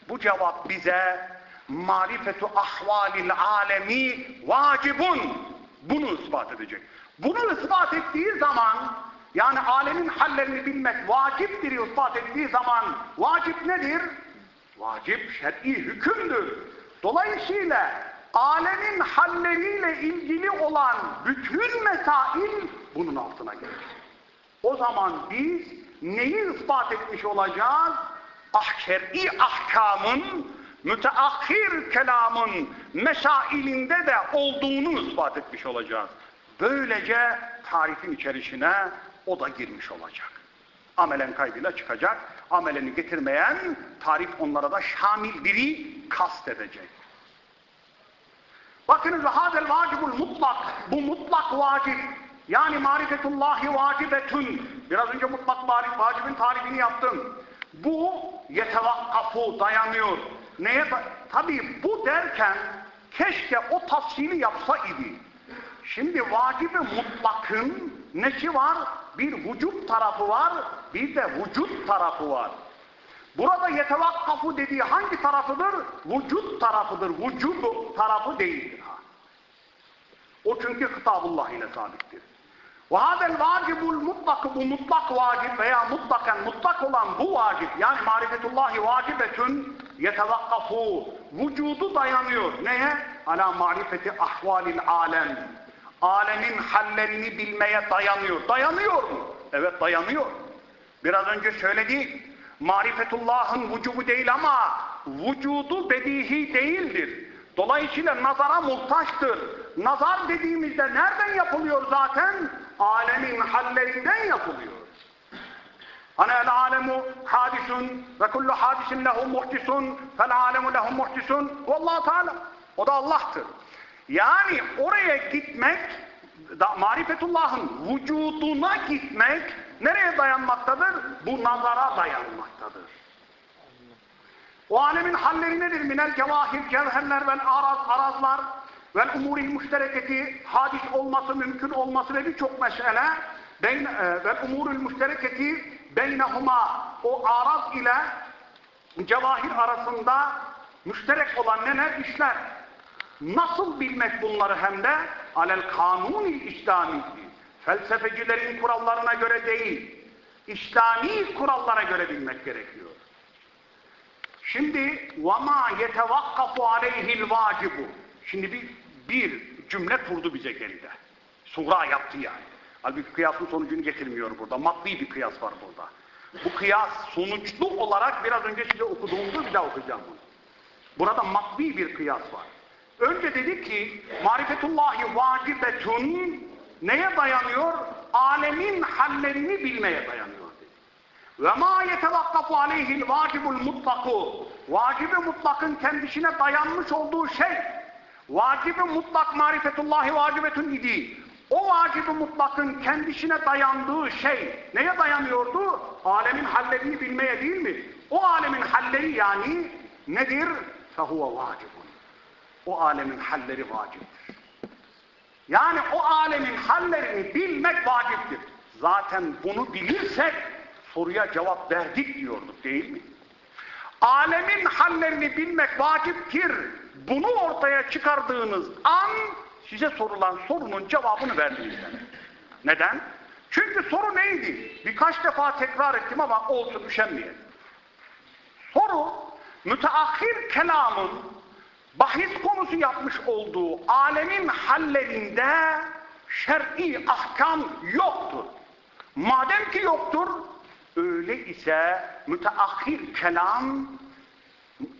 Bu cevap bize marifetu ahvalil alemi vacibun. Bunu ispat edecek. Bunu ispat ettiği zaman, yani alemin hallerini bilmek vaciptir ispat ettiği zaman, vacip nedir? Vacip şer'i hükümdür. Dolayısıyla alemin halleriyle ilgili olan bütün mesail bunun altına gelir. O zaman biz neyi ispat etmiş olacağız? Ah şer'i ahkamın, müteahhir kelamın mesailinde de olduğunu ispat etmiş olacağız. Böylece tarifin içerisine o da girmiş olacak. Amelen kaydıyla çıkacak. Ameleni getirmeyen tarif onlara da şamil biri kast edecek. Bakınız hadel vacibul mutlak. Bu mutlak vacip. Yani marifetullahi vacibetün. Biraz önce mutlak marif, vacibin tarifini yaptım. Bu yetevakkafu dayanıyor. Neye da Tabii bu derken keşke o tafsili yapsa idi. Şimdi vacibi mutlakın nesi var? Bir vücut tarafı var, bir de vücut tarafı var. Burada yetevakkafu dediği hangi tarafıdır? Vücut tarafıdır. Vücut tarafı değildir. Ha. O çünkü kitabullah ile sabittir. Ve hadel vacibul mutlak bu mutlak vacip veya mutlaken mutlak olan bu vacip yani marifetullahi vacibetün yetevakkafu vücudu dayanıyor. Neye? Ala marifeti ahvalil alem. Alemin hallerini bilmeye dayanıyor. Dayanıyor mu? Evet dayanıyor. Biraz önce söyledik. Marifetullah'ın vücubu değil ama vücudu bedihi değildir. Dolayısıyla nazara muhtaçtır. Nazar dediğimizde nereden yapılıyor zaten? Alemin hallerinden yapılıyor. Hani el alemu hadisun ve kullu hadisin lehu muhtisun fel alemu lehu muhtisun vallahu teala. O da Allah'tır. Yani oraya gitmek marifetullah'ın vücuduna gitmek nereye dayanmaktadır? Bu nazara dayanmaktadır. O alemin halleri nedir? Minel cevahir, cevherler vel araz, arazlar vel umuril müştereketi hadis olması, mümkün olması ve birçok mesele beyn, e, vel umuril müştereketi beynehuma o araz ile cevahir arasında müşterek olan neler? işler. Nasıl bilmek bunları hem de alel kanuni İslami felsefecilerin kurallarına göre değil, İslami kurallara göre bilmek gerekiyor. Şimdi وَمَا يَتَوَقَّفُ عَلَيْهِ الْوَاجِبُ Şimdi bir, bir cümle kurdu bize geride. Sura yaptı yani. Halbuki kıyasın sonucunu getirmiyor burada. Maddi bir kıyas var burada. Bu kıyas sonuçlu olarak biraz önce size okuduğumda bir daha okuyacağım bunu. Burada maddi bir kıyas var. Önce dedik ki marifetullahi vacibetun neye dayanıyor? Alemin hallerini bilmeye dayanıyor. Ve ma yetevakkafu aleyhil vacibul mutlaku. Vacibi mutlakın kendisine dayanmış olduğu şey. Vacibi mutlak marifetullahi vacibetun idi. O vacibi mutlakın kendisine dayandığı şey neye dayanıyordu? Alemin hallerini bilmeye değil mi? O alemin halleri yani nedir? Fehuve vacibun. O alemin halleri vaciptir. Yani o alemin hallerini bilmek vaciptir. Zaten bunu bilirsek soruya cevap verdik diyorduk değil mi? Alemin hallerini bilmek vaciptir. Bunu ortaya çıkardığınız an size sorulan sorunun cevabını verdiniz Neden? Çünkü soru neydi? Birkaç defa tekrar ettim ama olsun üşenmeyelim. Soru müteahhir kelamın bahis konusu yapmış olduğu alemin hallerinde şer'i ahkam yoktur. Madem ki yoktur, öyle ise müteahhir kelam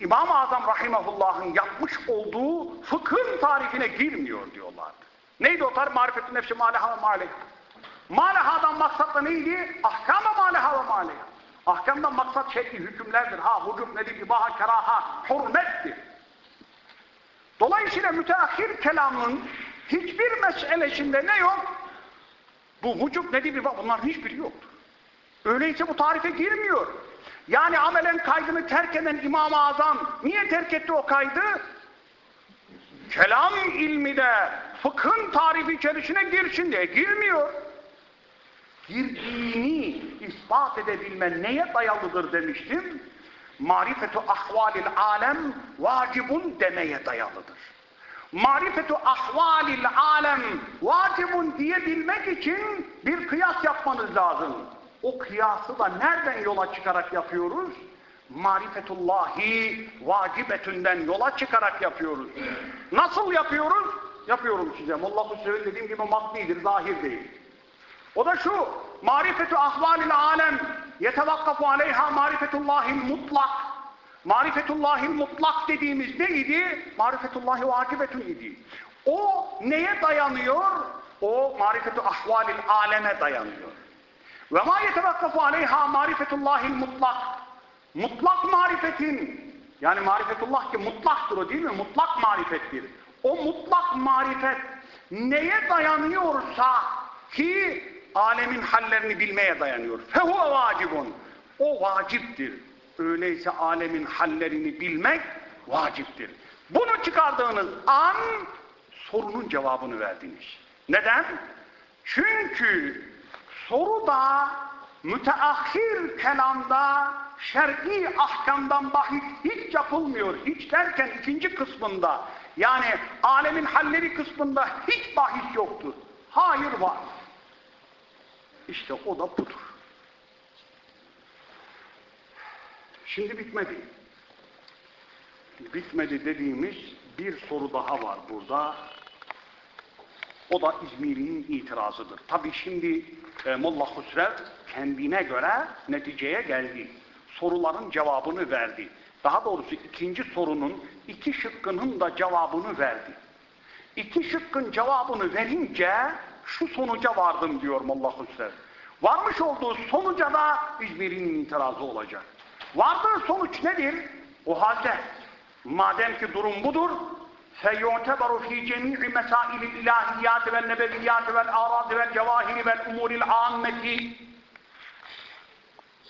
İmam-ı Azam Rahimahullah'ın yapmış olduğu fıkhın tarifine girmiyor diyorlardı. Neydi o tarif? Marifet-i nefsi maleha ve maleha. Malehadan maksat da neydi? Ahkam-ı maleha ve maleha. Ahkamdan maksat şekli hükümlerdir. Ha, vücub nedir? İbaha, keraha, hürmettir. Dolayısıyla müteahhir kelamın hiçbir meselesinde ne yok? Bu vücub nedir? İbaha, bunların hiçbiri yoktur. Öyleyse bu tarife girmiyor. Yani amelen kaydını terk eden İmam-ı Azam niye terk etti o kaydı? Kelam ilmi de fıkhın tarifi içerisine girsin diye girmiyor. Girdiğini ispat edebilme neye dayalıdır demiştim? Marifetu ahvalil alem vacibun demeye dayalıdır. Marifetu ahvalil alem vacibun diyebilmek için bir kıyas yapmanız lazım. O kıyası da nereden yola çıkarak yapıyoruz? Marifetullahi vacibetünden yola çıkarak yapıyoruz. Nasıl yapıyoruz? Yapıyorum size. Molla Hüseyin dediğim gibi maddidir, zahir değil. O da şu, marifetu ahvalil alem yetevakkafu aleyha marifetullahil mutlak. Marifetullahil mutlak dediğimiz neydi? Marifetullahi vacibetun idi. O neye dayanıyor? O marifetu ahvalil aleme dayanıyor. Ve ma yetevakkafu aleyha marifetullahil mutlak. Mutlak marifetin, yani marifetullah ki mutlaktır o değil mi? Mutlak marifettir. O mutlak marifet neye dayanıyorsa ki alemin hallerini bilmeye dayanıyor. Fehuve vacibun. O vaciptir. Öyleyse alemin hallerini bilmek vaciptir. Bunu çıkardığınız an sorunun cevabını verdiniz. Neden? Çünkü soruda müteahhir kelamda şer'i ahkamdan bahis hiç yapılmıyor. Hiç derken ikinci kısmında yani alemin halleri kısmında hiç bahis yoktur. Hayır var. İşte o da budur. Şimdi bitmedi. Bitmedi dediğimiz bir soru daha var burada. O da İzmir'in itirazıdır. Tabi şimdi e, Molla Husrev kendine göre neticeye geldi. Soruların cevabını verdi. Daha doğrusu ikinci sorunun iki şıkkının da cevabını verdi. İki şıkkın cevabını verince şu sonuca vardım diyor Molla Hüsrev. Varmış olduğu sonuca da İzmir'in itirazı olacak. Vardığı sonuç nedir? O halde madem ki durum budur فَيُعْتَبَرُ ف۪ي جَمِيعِ مَسَائِلِ الْاِلٰهِيَّاتِ وَالنَّبَوِيَّاتِ وَالْاَعْرَادِ وَالْجَوَاهِرِ وَالْاُمُورِ الْعَامَّةِ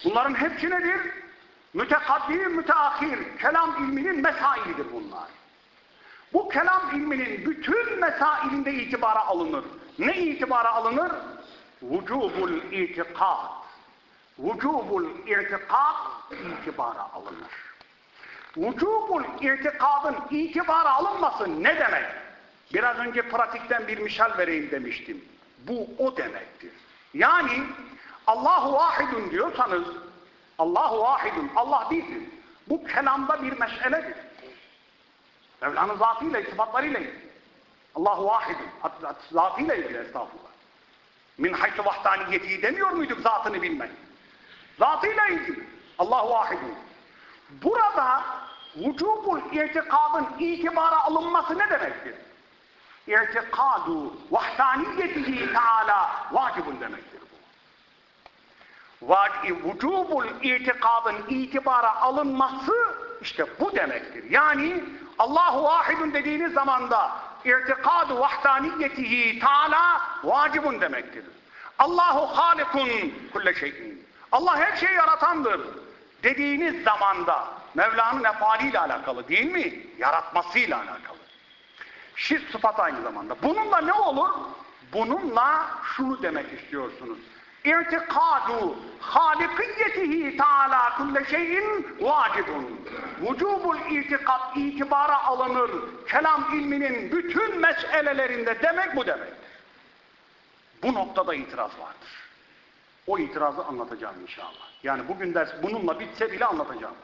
Bunların hepsi nedir? Mütekaddim, müteahhir, kelam ilminin mesailidir bunlar. Bu kelam ilminin bütün mesailinde itibara alınır. Ne itibara alınır? Vücubul itikad. Vücubul itikad itibara alınır. Vücubul itikadın itibara alınması ne demek? Biraz önce pratikten bir misal vereyim demiştim. Bu o demektir. Yani Allahu vahidun diyorsanız Allahu vahidun, Allah değildir. Bu kelamda bir meseledir. Mevla'nın zatıyla, sıfatlarıyla ilgili. Allahu vahidun, zatıyla ilgili estağfurullah. Min haysu vahdaniyeti demiyor muyduk zatını bilmek? Zatıyla ilgili. Allahu vahidun. Burada vücubul itikadın itibara alınması ne demektir? İtikadu vahdaniyetihi teala vacibun demektir bu. Vücubul itikadın itibara alınması işte bu demektir. Yani Allahu vahidun dediğiniz zamanda irtikadu vahdaniyetihi taala vacibun demektir. Allahu halikun kulle şeyin. Allah her şeyi yaratandır dediğiniz zamanda Mevla'nın efaliyle alakalı değil mi? Yaratmasıyla alakalı. Şirk sıfat aynı zamanda. Bununla ne olur? Bununla şunu demek istiyorsunuz. İrtikadu halikiyetihi taala kulle şeyin vacibun. Vücubul itikat itibara alınır. Kelam ilminin bütün meselelerinde demek bu demek. Bu noktada itiraz vardır. O itirazı anlatacağım inşallah. Yani bugün ders bununla bitse bile anlatacağım.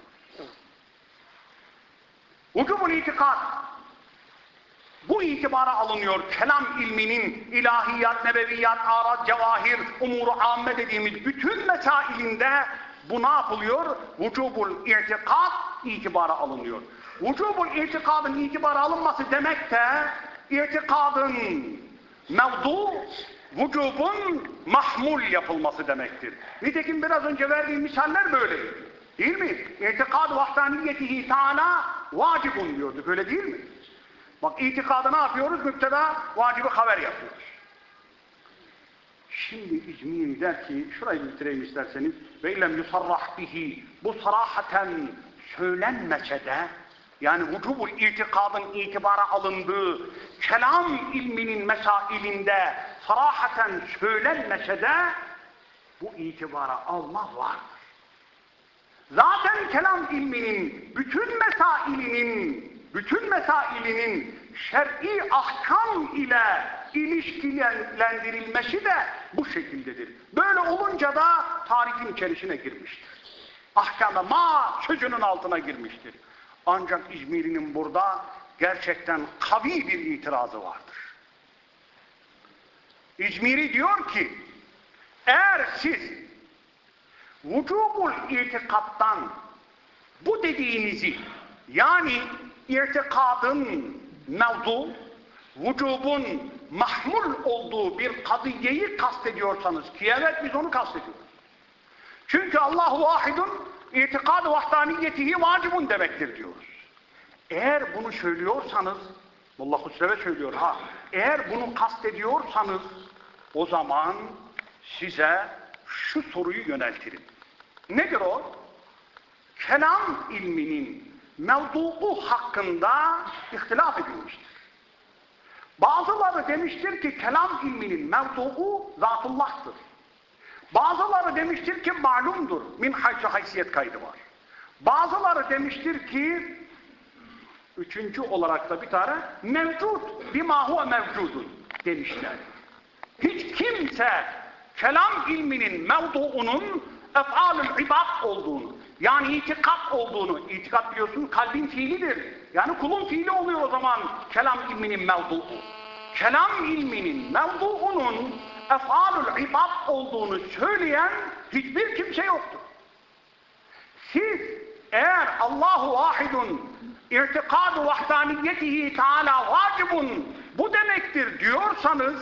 Vücubul itikat bu itibara alınıyor kelam ilminin ilahiyat, nebeviyat, arad, cevahir, umuru amme dediğimiz bütün mesailinde bu ne yapılıyor? Vücubul itikat itibara alınıyor. Vücubul itikadın itibara alınması demek de itikadın mevdu, vücubun mahmul yapılması demektir. Nitekim biraz önce verdiğim misaller böyle. Değil mi? İtikad vahdaniyetihi ta'ala vacibun diyorduk öyle değil mi? Bak itikadı ne yapıyoruz? Müpteda vacibi haber yapıyoruz. Şimdi İzmiri der ki, şurayı bitireyim isterseniz. İllem yusarrah bihi. Bu sarahaten söylenmese de, yani vücubul itikadın itibara alındığı, kelam ilminin mesailinde sarahaten söylenmese de, bu itibara alma vardır. Zaten kelam ilminin bütün mesailinin bütün mesailinin şer'i ahkam ile ilişkilendirilmesi de bu şekildedir. Böyle olunca da tarihin içerisine girmiştir. Ahkama ma sözünün altına girmiştir. Ancak İzmir'in burada gerçekten kavi bir itirazı vardır. İzmir'i diyor ki eğer siz vücubul itikattan bu dediğinizi yani irtikadın mevzu, vücubun mahmul olduğu bir kadiyeyi kastediyorsanız ki evet biz onu kastediyoruz. Çünkü Allahu vahidun itikad-ı vahdaniyetihi vacibun demektir diyoruz. Eğer bunu söylüyorsanız Molla Hüsrev'e söylüyor ha eğer bunu kastediyorsanız o zaman size şu soruyu yöneltirim. Nedir o? Kelam ilminin mevduu hakkında ihtilaf edilmiştir. Bazıları demiştir ki kelam ilminin mevduu zatullah'tır. Bazıları demiştir ki malumdur. Min hayçı haysiyet kaydı var. Bazıları demiştir ki üçüncü olarak da bir tane mevcut bima huve mevcudun demişler. Hiç kimse kelam ilminin mevduunun ef'alül ibad olduğunu yani itikat olduğunu itikat biliyorsunuz kalbin fiilidir. Yani kulun fiili oluyor o zaman kelam ilminin mevduu. Kelam ilminin mevduunun ef'alül ibad olduğunu söyleyen hiçbir kimse yoktur. Siz eğer Allahu vahidun irtikadu vahdaniyetihi teala vacibun bu demektir diyorsanız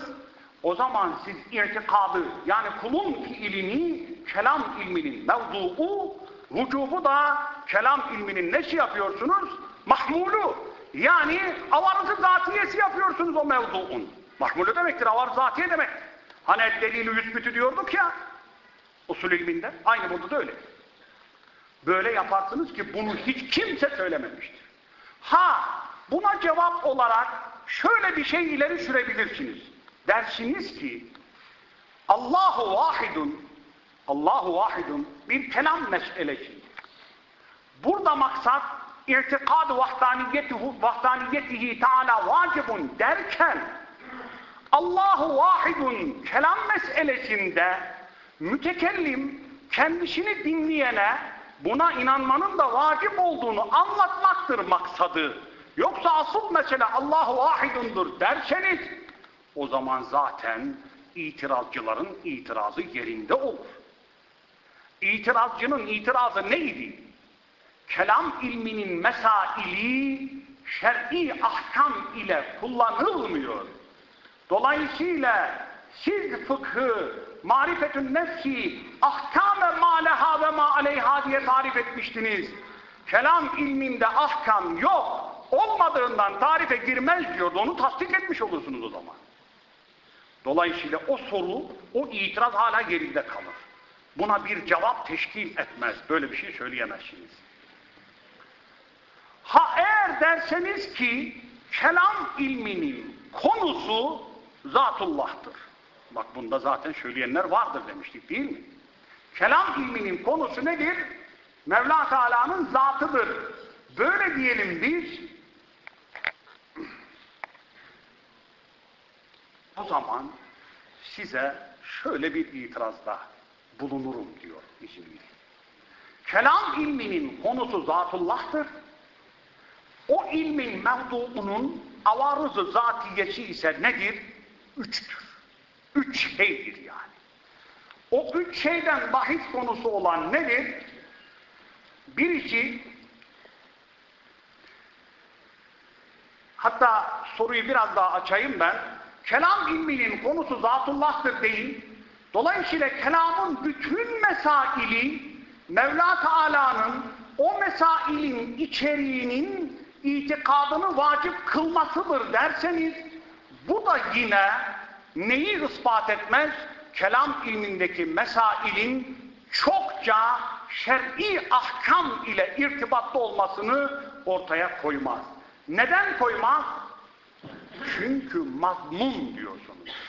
o zaman siz irtikadı yani kulun fiilini kelam ilminin mevzuu vücubu da kelam ilminin nesi yapıyorsunuz? Mahmulu. Yani avarızı zatiyesi yapıyorsunuz o mevzuun. Mahmulu demektir, avar zatiye demek. Hani delili yüzbütü diyorduk ya usul ilminde. Aynı burada da öyle. Böyle yaparsınız ki bunu hiç kimse söylememiştir. Ha buna cevap olarak şöyle bir şey ileri sürebilirsiniz. Dersiniz ki Allahu vahidun Allahu vahidun bir kelam meselesi. Burada maksat irtikad vahdaniyetihi, vahdaniyetihi taala vacibun derken Allahu vahidun kelam meselesinde mütekellim kendisini dinleyene buna inanmanın da vacip olduğunu anlatmaktır maksadı. Yoksa asıl mesele Allahu vahidundur derseniz o zaman zaten itirazcıların itirazı yerinde olur. İtirazcının itirazı neydi? Kelam ilminin mesaili şer'i ahkam ile kullanılmıyor. Dolayısıyla siz fıkhı, marifetün nefsi, ahkame ma leha ve ma diye tarif etmiştiniz. Kelam ilminde ahkam yok, olmadığından tarife girmez diyordu. Onu tasdik etmiş olursunuz o zaman. Dolayısıyla o soru, o itiraz hala geride kalır. Buna bir cevap teşkil etmez. Böyle bir şey söyleyemezsiniz. Ha eğer derseniz ki kelam ilminin konusu zatullah'tır. Bak bunda zaten söyleyenler vardır demiştik değil mi? Kelam ilminin konusu nedir? Mevla Teala'nın zatıdır. Böyle diyelim biz o zaman size şöyle bir itirazda bulunurum diyor İzmir. Kelam ilminin konusu zatullah'tır. O ilmin mevduunun avarızı zatiyesi ise nedir? Üçtür. Üç şeydir yani. O üç şeyden bahis konusu olan nedir? Birisi hatta soruyu biraz daha açayım ben. Kelam ilminin konusu zatullah'tır değil. Dolayısıyla kelamın bütün mesaili Mevla Teala'nın o mesailin içeriğinin itikadını vacip kılmasıdır derseniz bu da yine neyi ispat etmez? Kelam ilmindeki mesailin çokça şer'i ahkam ile irtibatlı olmasını ortaya koymaz. Neden koymaz? Çünkü mazmun diyorsunuz.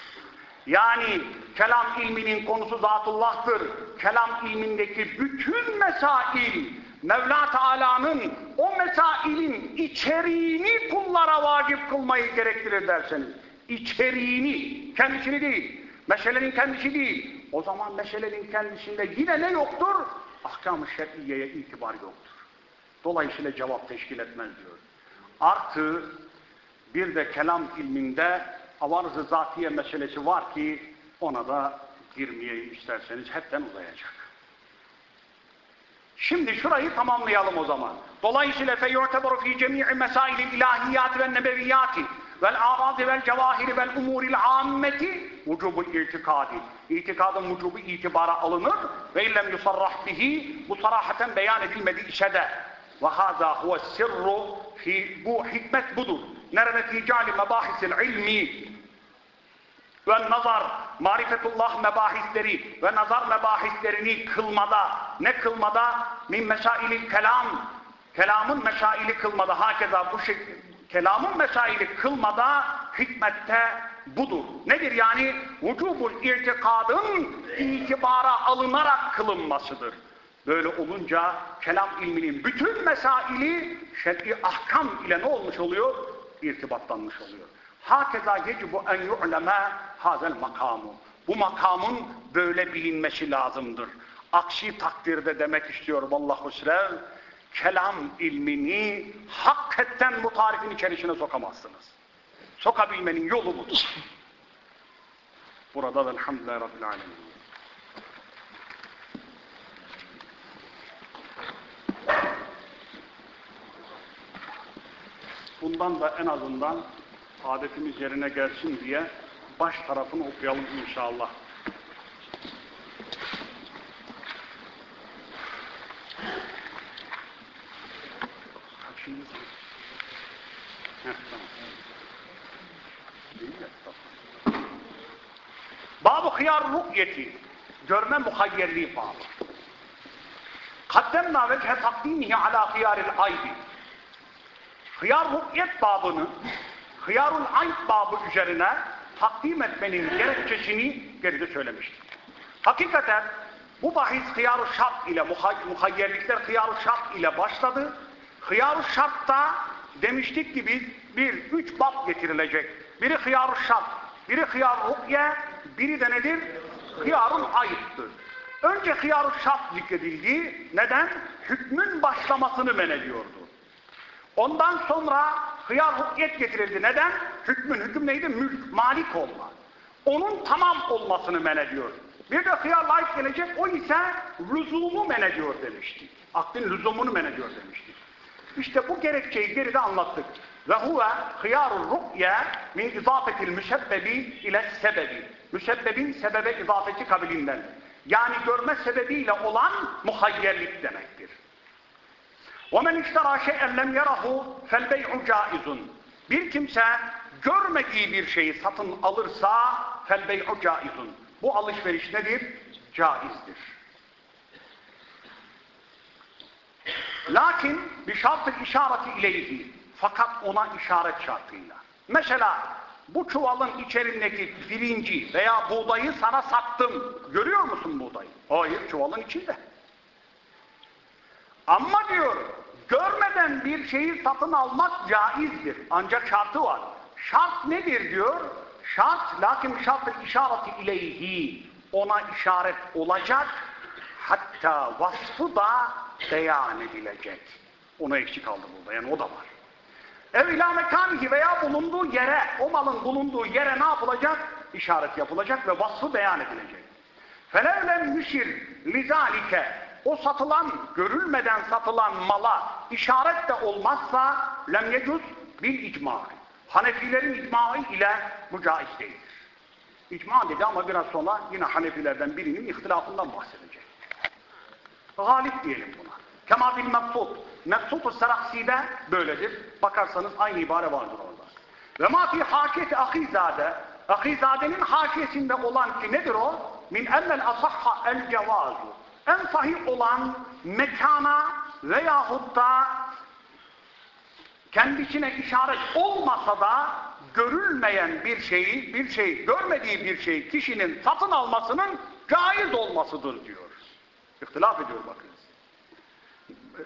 Yani kelam ilminin konusu zatullah'tır. Kelam ilmindeki bütün mesail Mevla Teala'nın o mesailin içeriğini kullara vacip kılmayı gerektirir derseniz. İçeriğini, kendisini değil. Meselenin kendisi değil. O zaman meselenin kendisinde yine ne yoktur? Ahkam-ı şer'iyeye itibar yoktur. Dolayısıyla cevap teşkil etmez diyor. Artı bir de kelam ilminde avarz-ı zatiye meselesi var ki ona da girmeye isterseniz hepten uzayacak. Şimdi şurayı tamamlayalım o zaman. Dolayısıyla feyu'tebaru fi cemi'i mesail ilahiyat ve nebeviyati vel arazi vel cevahiri vel umuril ammeti vücubu itikadi. İtikadın vücubu itibara alınır ve illem yusarrah bihi bu sarahaten beyan edilmedi ise de ve hâzâ huve sirru fi bu hikmet budur. Nerede fi cali mebahisil ilmi ve nazar, marifetullah mebahisleri ve nazar mebahislerini kılmada, ne kılmada? Min meşailil kelam, kelamın meşaili kılmada, hakeza bu şekilde, kelamın meşaili kılmada hikmette budur. Nedir yani? Vücubul irtikadın itibara alınarak kılınmasıdır. Böyle olunca kelam ilminin bütün mesaili şer'i ahkam ile ne olmuş oluyor? İrtibatlanmış oluyor. Hakeza yecibu en yu'leme hazel makamu. Bu makamın böyle bilinmesi lazımdır. Aksi takdirde demek istiyorum Allahu Sürev, kelam ilmini hakikaten bu tarifin içerisine sokamazsınız. Sokabilmenin yolu budur. Burada da elhamdülillahi Rabbil Alemin. Bundan da en azından adetimiz yerine gelsin diye baş tarafını okuyalım inşallah. Babı hıyar ru'yeti görme muhayyerliği babı. Kaddemna vece takdimihi ala hıyaril aybi. Hıyar ru'yet babını hıyarul ayb babı üzerine takdim etmenin gerekçesini geride söylemiştik. Hakikaten bu bahis hıyar-ı şart ile muhayyerlikler hıyar-ı şart ile başladı. Hıyar-ı şartta demiştik ki biz bir, üç bab getirilecek. Biri hıyar-ı şart, biri hıyar ru'ye, biri de nedir? Hıyarul ayıptır. Önce hıyar-ı şart zikredildi. Neden? Hükmün başlamasını men ediyordu. Ondan sonra hıyar hukiyet getirildi. Neden? Hükmün, hüküm neydi? Mülk, malik olma. Onun tamam olmasını men ediyor. Bir de hıyar layık gelecek, o ise lüzumu men ediyor demiştik. Aklın lüzumunu men ediyor demiştik. İşte bu gerekçeyi geride anlattık. Ve huve hıyarul ru'ye min izafetil müsebbebi ile sebebi. Müsebbebin sebebe izafeti kabilinden. Yani görme sebebiyle olan muhayyerlik demektir. وَمَنْ اِشْتَرَى شَيْئًا لَمْ يَرَهُ فَالْبَيْعُ جَائِزٌ Bir kimse görmediği bir şeyi satın alırsa فَالْبَيْعُ جَائِزٌ Bu alışveriş nedir? Caizdir. Lakin bir şartı işareti ileyhi fakat ona işaret şartıyla. Mesela bu çuvalın içerindeki pirinci veya buğdayı sana sattım. Görüyor musun buğdayı? Hayır, çuvalın içinde. Ama diyor, görmeden bir şeyi satın almak caizdir. Ancak şartı var. Şart nedir diyor? Şart, lakin şartı işareti ileyhi. Ona işaret olacak. Hatta vasfı da beyan edilecek. Ona eksik kaldı burada. Yani o da var. Ev ila mekanihi veya bulunduğu yere, o malın bulunduğu yere ne yapılacak? İşaret yapılacak ve vasfı beyan edilecek. فَلَوْلَمْ يُشِرْ لِذَٰلِكَ o satılan, görülmeden satılan mala işaret de olmazsa lem yecuz bil icma. Hanefilerin icmaı ile bu caiz değildir. İcma dedi ama biraz sonra yine Hanefilerden birinin ihtilafından bahsedecek. Galip diyelim buna. Kema bil mebsut. Mebsut-u Seraksi'de böyledir. Bakarsanız aynı ibare vardır orada. Ve ma fi hakiyeti ahizade. Ahizadenin hakiyesinde olan ki nedir o? Min emmel asahha el cevazu. En sahih olan mekana veyahut da kendisine işaret olmasa da görülmeyen bir şeyi, bir şey, görmediği bir şeyi kişinin satın almasının caiz olmasıdır diyor. İhtilaf ediyor bakınız.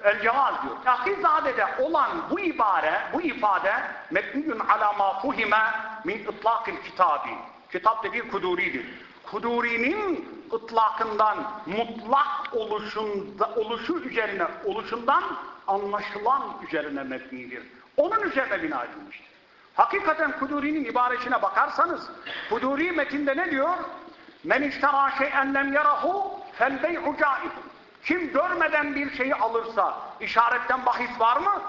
El-Cevaz diyor. Ahizadede olan bu ibare, bu ifade mebniyun ala fuhime min itlakil kitabi. Kitap dediği kuduridir. Kuduri'nin ıtlakından, mutlak oluşunda, oluşu üzerine, oluşundan anlaşılan üzerine mebnidir. Onun üzerine bina edilmiştir. Hakikaten Kuduri'nin ibaresine bakarsanız, Kuduri metinde ne diyor? Men iştera şey'en lem yarahu fel bey'u. Kim görmeden bir şeyi alırsa işaretten bahis var mı?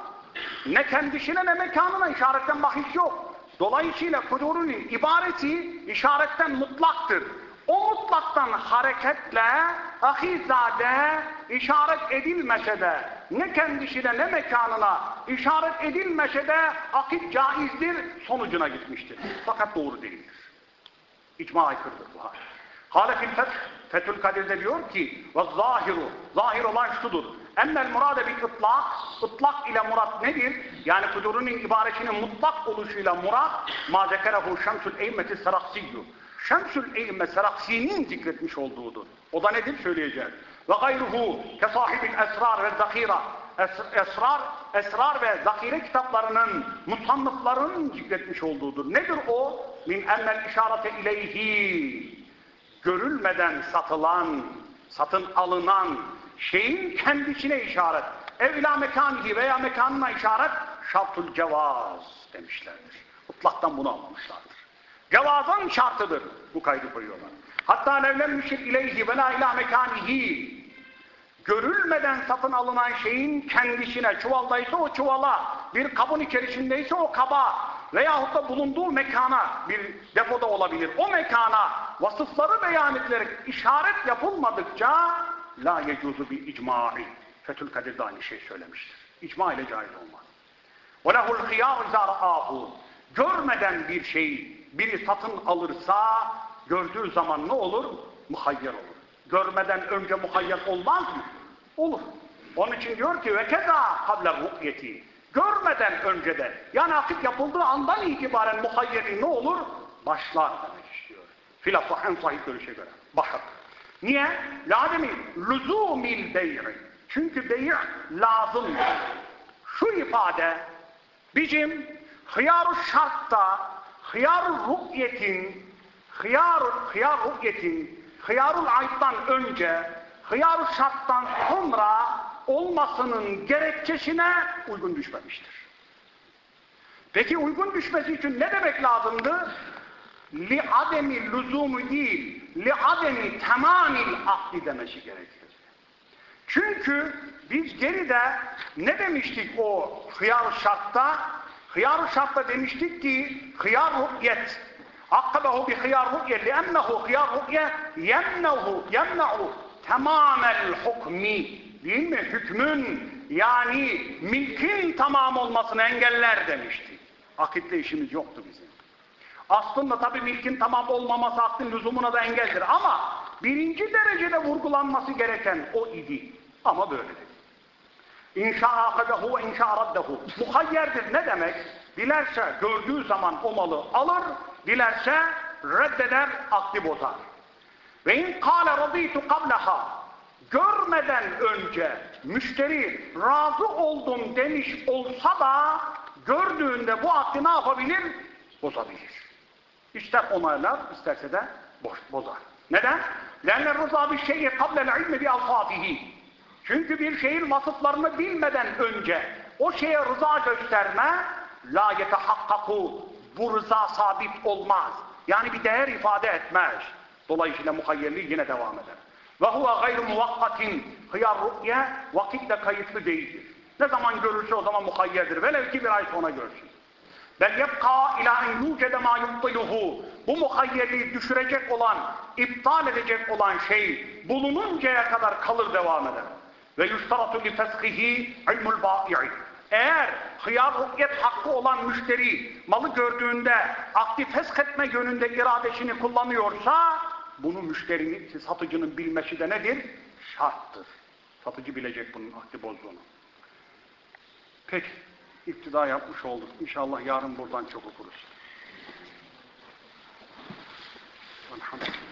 Ne kendisine ne mekanına işaretten bahis yok. Dolayısıyla kudurun ibareti işaretten mutlaktır. O mutlaktan hareketle ahizade işaret edilmese de ne kendisine ne mekanına işaret edilmese de akit caizdir sonucuna gitmiştir. Fakat doğru değildir. İcma aykırıdır bu hal. Halefil Feth, Fethül Kadir'de diyor ki zahiru, zahir olan şudur. Emmel murade bil ıtlak, ıtlak ile murat nedir? Yani kudurunun ibaresinin mutlak oluşuyla murat, ma zekerehu şemsül eymeti seraksiyyü. Şemsül eymme seraksinin zikretmiş olduğudur. O da nedir? Söyleyeceğiz. Ve gayruhu ke sahibil esrar ve zakira. Esrar, esrar ve zakire kitaplarının, musannıfların zikretmiş olduğudur. Nedir o? Min emmel işarete ileyhi görülmeden satılan, satın alınan şeyin kendisine işaret. Evla mekanihi veya mekanına işaret şartul cevaz demişlerdir. Mutlaktan bunu anlamışlardır. Cevazın şartıdır. Bu kaydı koyuyorlar. Hatta levlem müşir ileyhi ve la ila mekanihi görülmeden satın alınan şeyin kendisine, çuvaldaysa o çuvala, bir kabın içerisindeyse o kaba veyahut da bulunduğu mekana, bir depoda olabilir. O mekana vasıfları beyan edilerek işaret yapılmadıkça la yecuzu bir icma'i. Fethül Kadir de aynı şey söylemiştir. İcma ile caiz olmaz. وَلَهُ الْخِيَارُ زَارَآهُ Görmeden bir şeyi biri satın alırsa gördüğü zaman ne olur? Muhayyer olur. Görmeden önce muhayyer olmaz mı? Olur. Onun için diyor ki ve keza kable ru'yeti. Görmeden önce de yani akit yapıldığı andan itibaren muhayyeri ne olur? Başlar demek istiyor. Filafı en sahih görüşe göre. Bakın. Niye? Lazemi lüzumil bey'i. Çünkü bey' lazım. Şu ifade bizim hıyar şartta hıyar ru'yetin hıyar, hıyar ru'yetin hıyarul ayıptan önce hıyar şarttan sonra olmasının gerekçesine uygun düşmemiştir. Peki uygun düşmesi için ne demek lazımdı? Li ademi lüzumu değil, li ademi tamamil akdi demesi gerekir. Çünkü biz geride ne demiştik o hıyar şartta? Hıyar şartta demiştik ki hıyar ru'yet. Akkabehu bi hıyar ru'ye liennehu hıyar ru'ye yemnehu yemnehu tamamel hukmi değil mi? Hükmün yani milkin tamam olmasını engeller demiştik. Akitle işimiz yoktu bizim. Aslında tabi milkin tamam olmaması aklın lüzumuna da engeldir ama birinci derecede vurgulanması gereken o idi. Ama böyle dedi. İnşa akadehu ve inşa raddehu. Muhayyerdir ne demek? Dilerse gördüğü zaman o malı alır, dilerse reddeder, akli bozar. Ve in kâle radîtu kableha görmeden önce müşteri razı oldum demiş olsa da gördüğünde bu akdi ne yapabilir? Bozabilir. İster onaylar, isterse de boş, bozar. Neden? لَنَّ الرُّضَى بِالشَّيْءِ قَبْلَ الْعِلْمِ بِأَلْفَاظِهِ çünkü bir şeyin vasıflarını bilmeden önce o şeye rıza gösterme la yetehakkaku bu rıza sabit olmaz. Yani bir değer ifade etmez. Dolayısıyla muhayyerliği yine devam eder. Ve huve gayru muvakkatin hıyar ru'ye vakitle kayıtlı değildir. Ne zaman görürse o zaman muhayyerdir. Velev ki bir ay sonra görsün. Bel yebka ila en yucede ma. Bu muhayyerliği düşürecek olan, iptal edecek olan şey bulununcaya kadar kalır devam eder. Ve yustaratu li feskihi ilmul ba'i'i. Eğer hıyar rukyet hakkı olan müşteri malı gördüğünde aktif fesketme yönünde iradesini kullanıyorsa bunu müşterinin, satıcının bilmesi de nedir? Şarttır. Satıcı bilecek bunun akdi bozduğunu. Peki, iktida yapmış olduk. İnşallah yarın buradan çok okuruz. Elhamdülillah.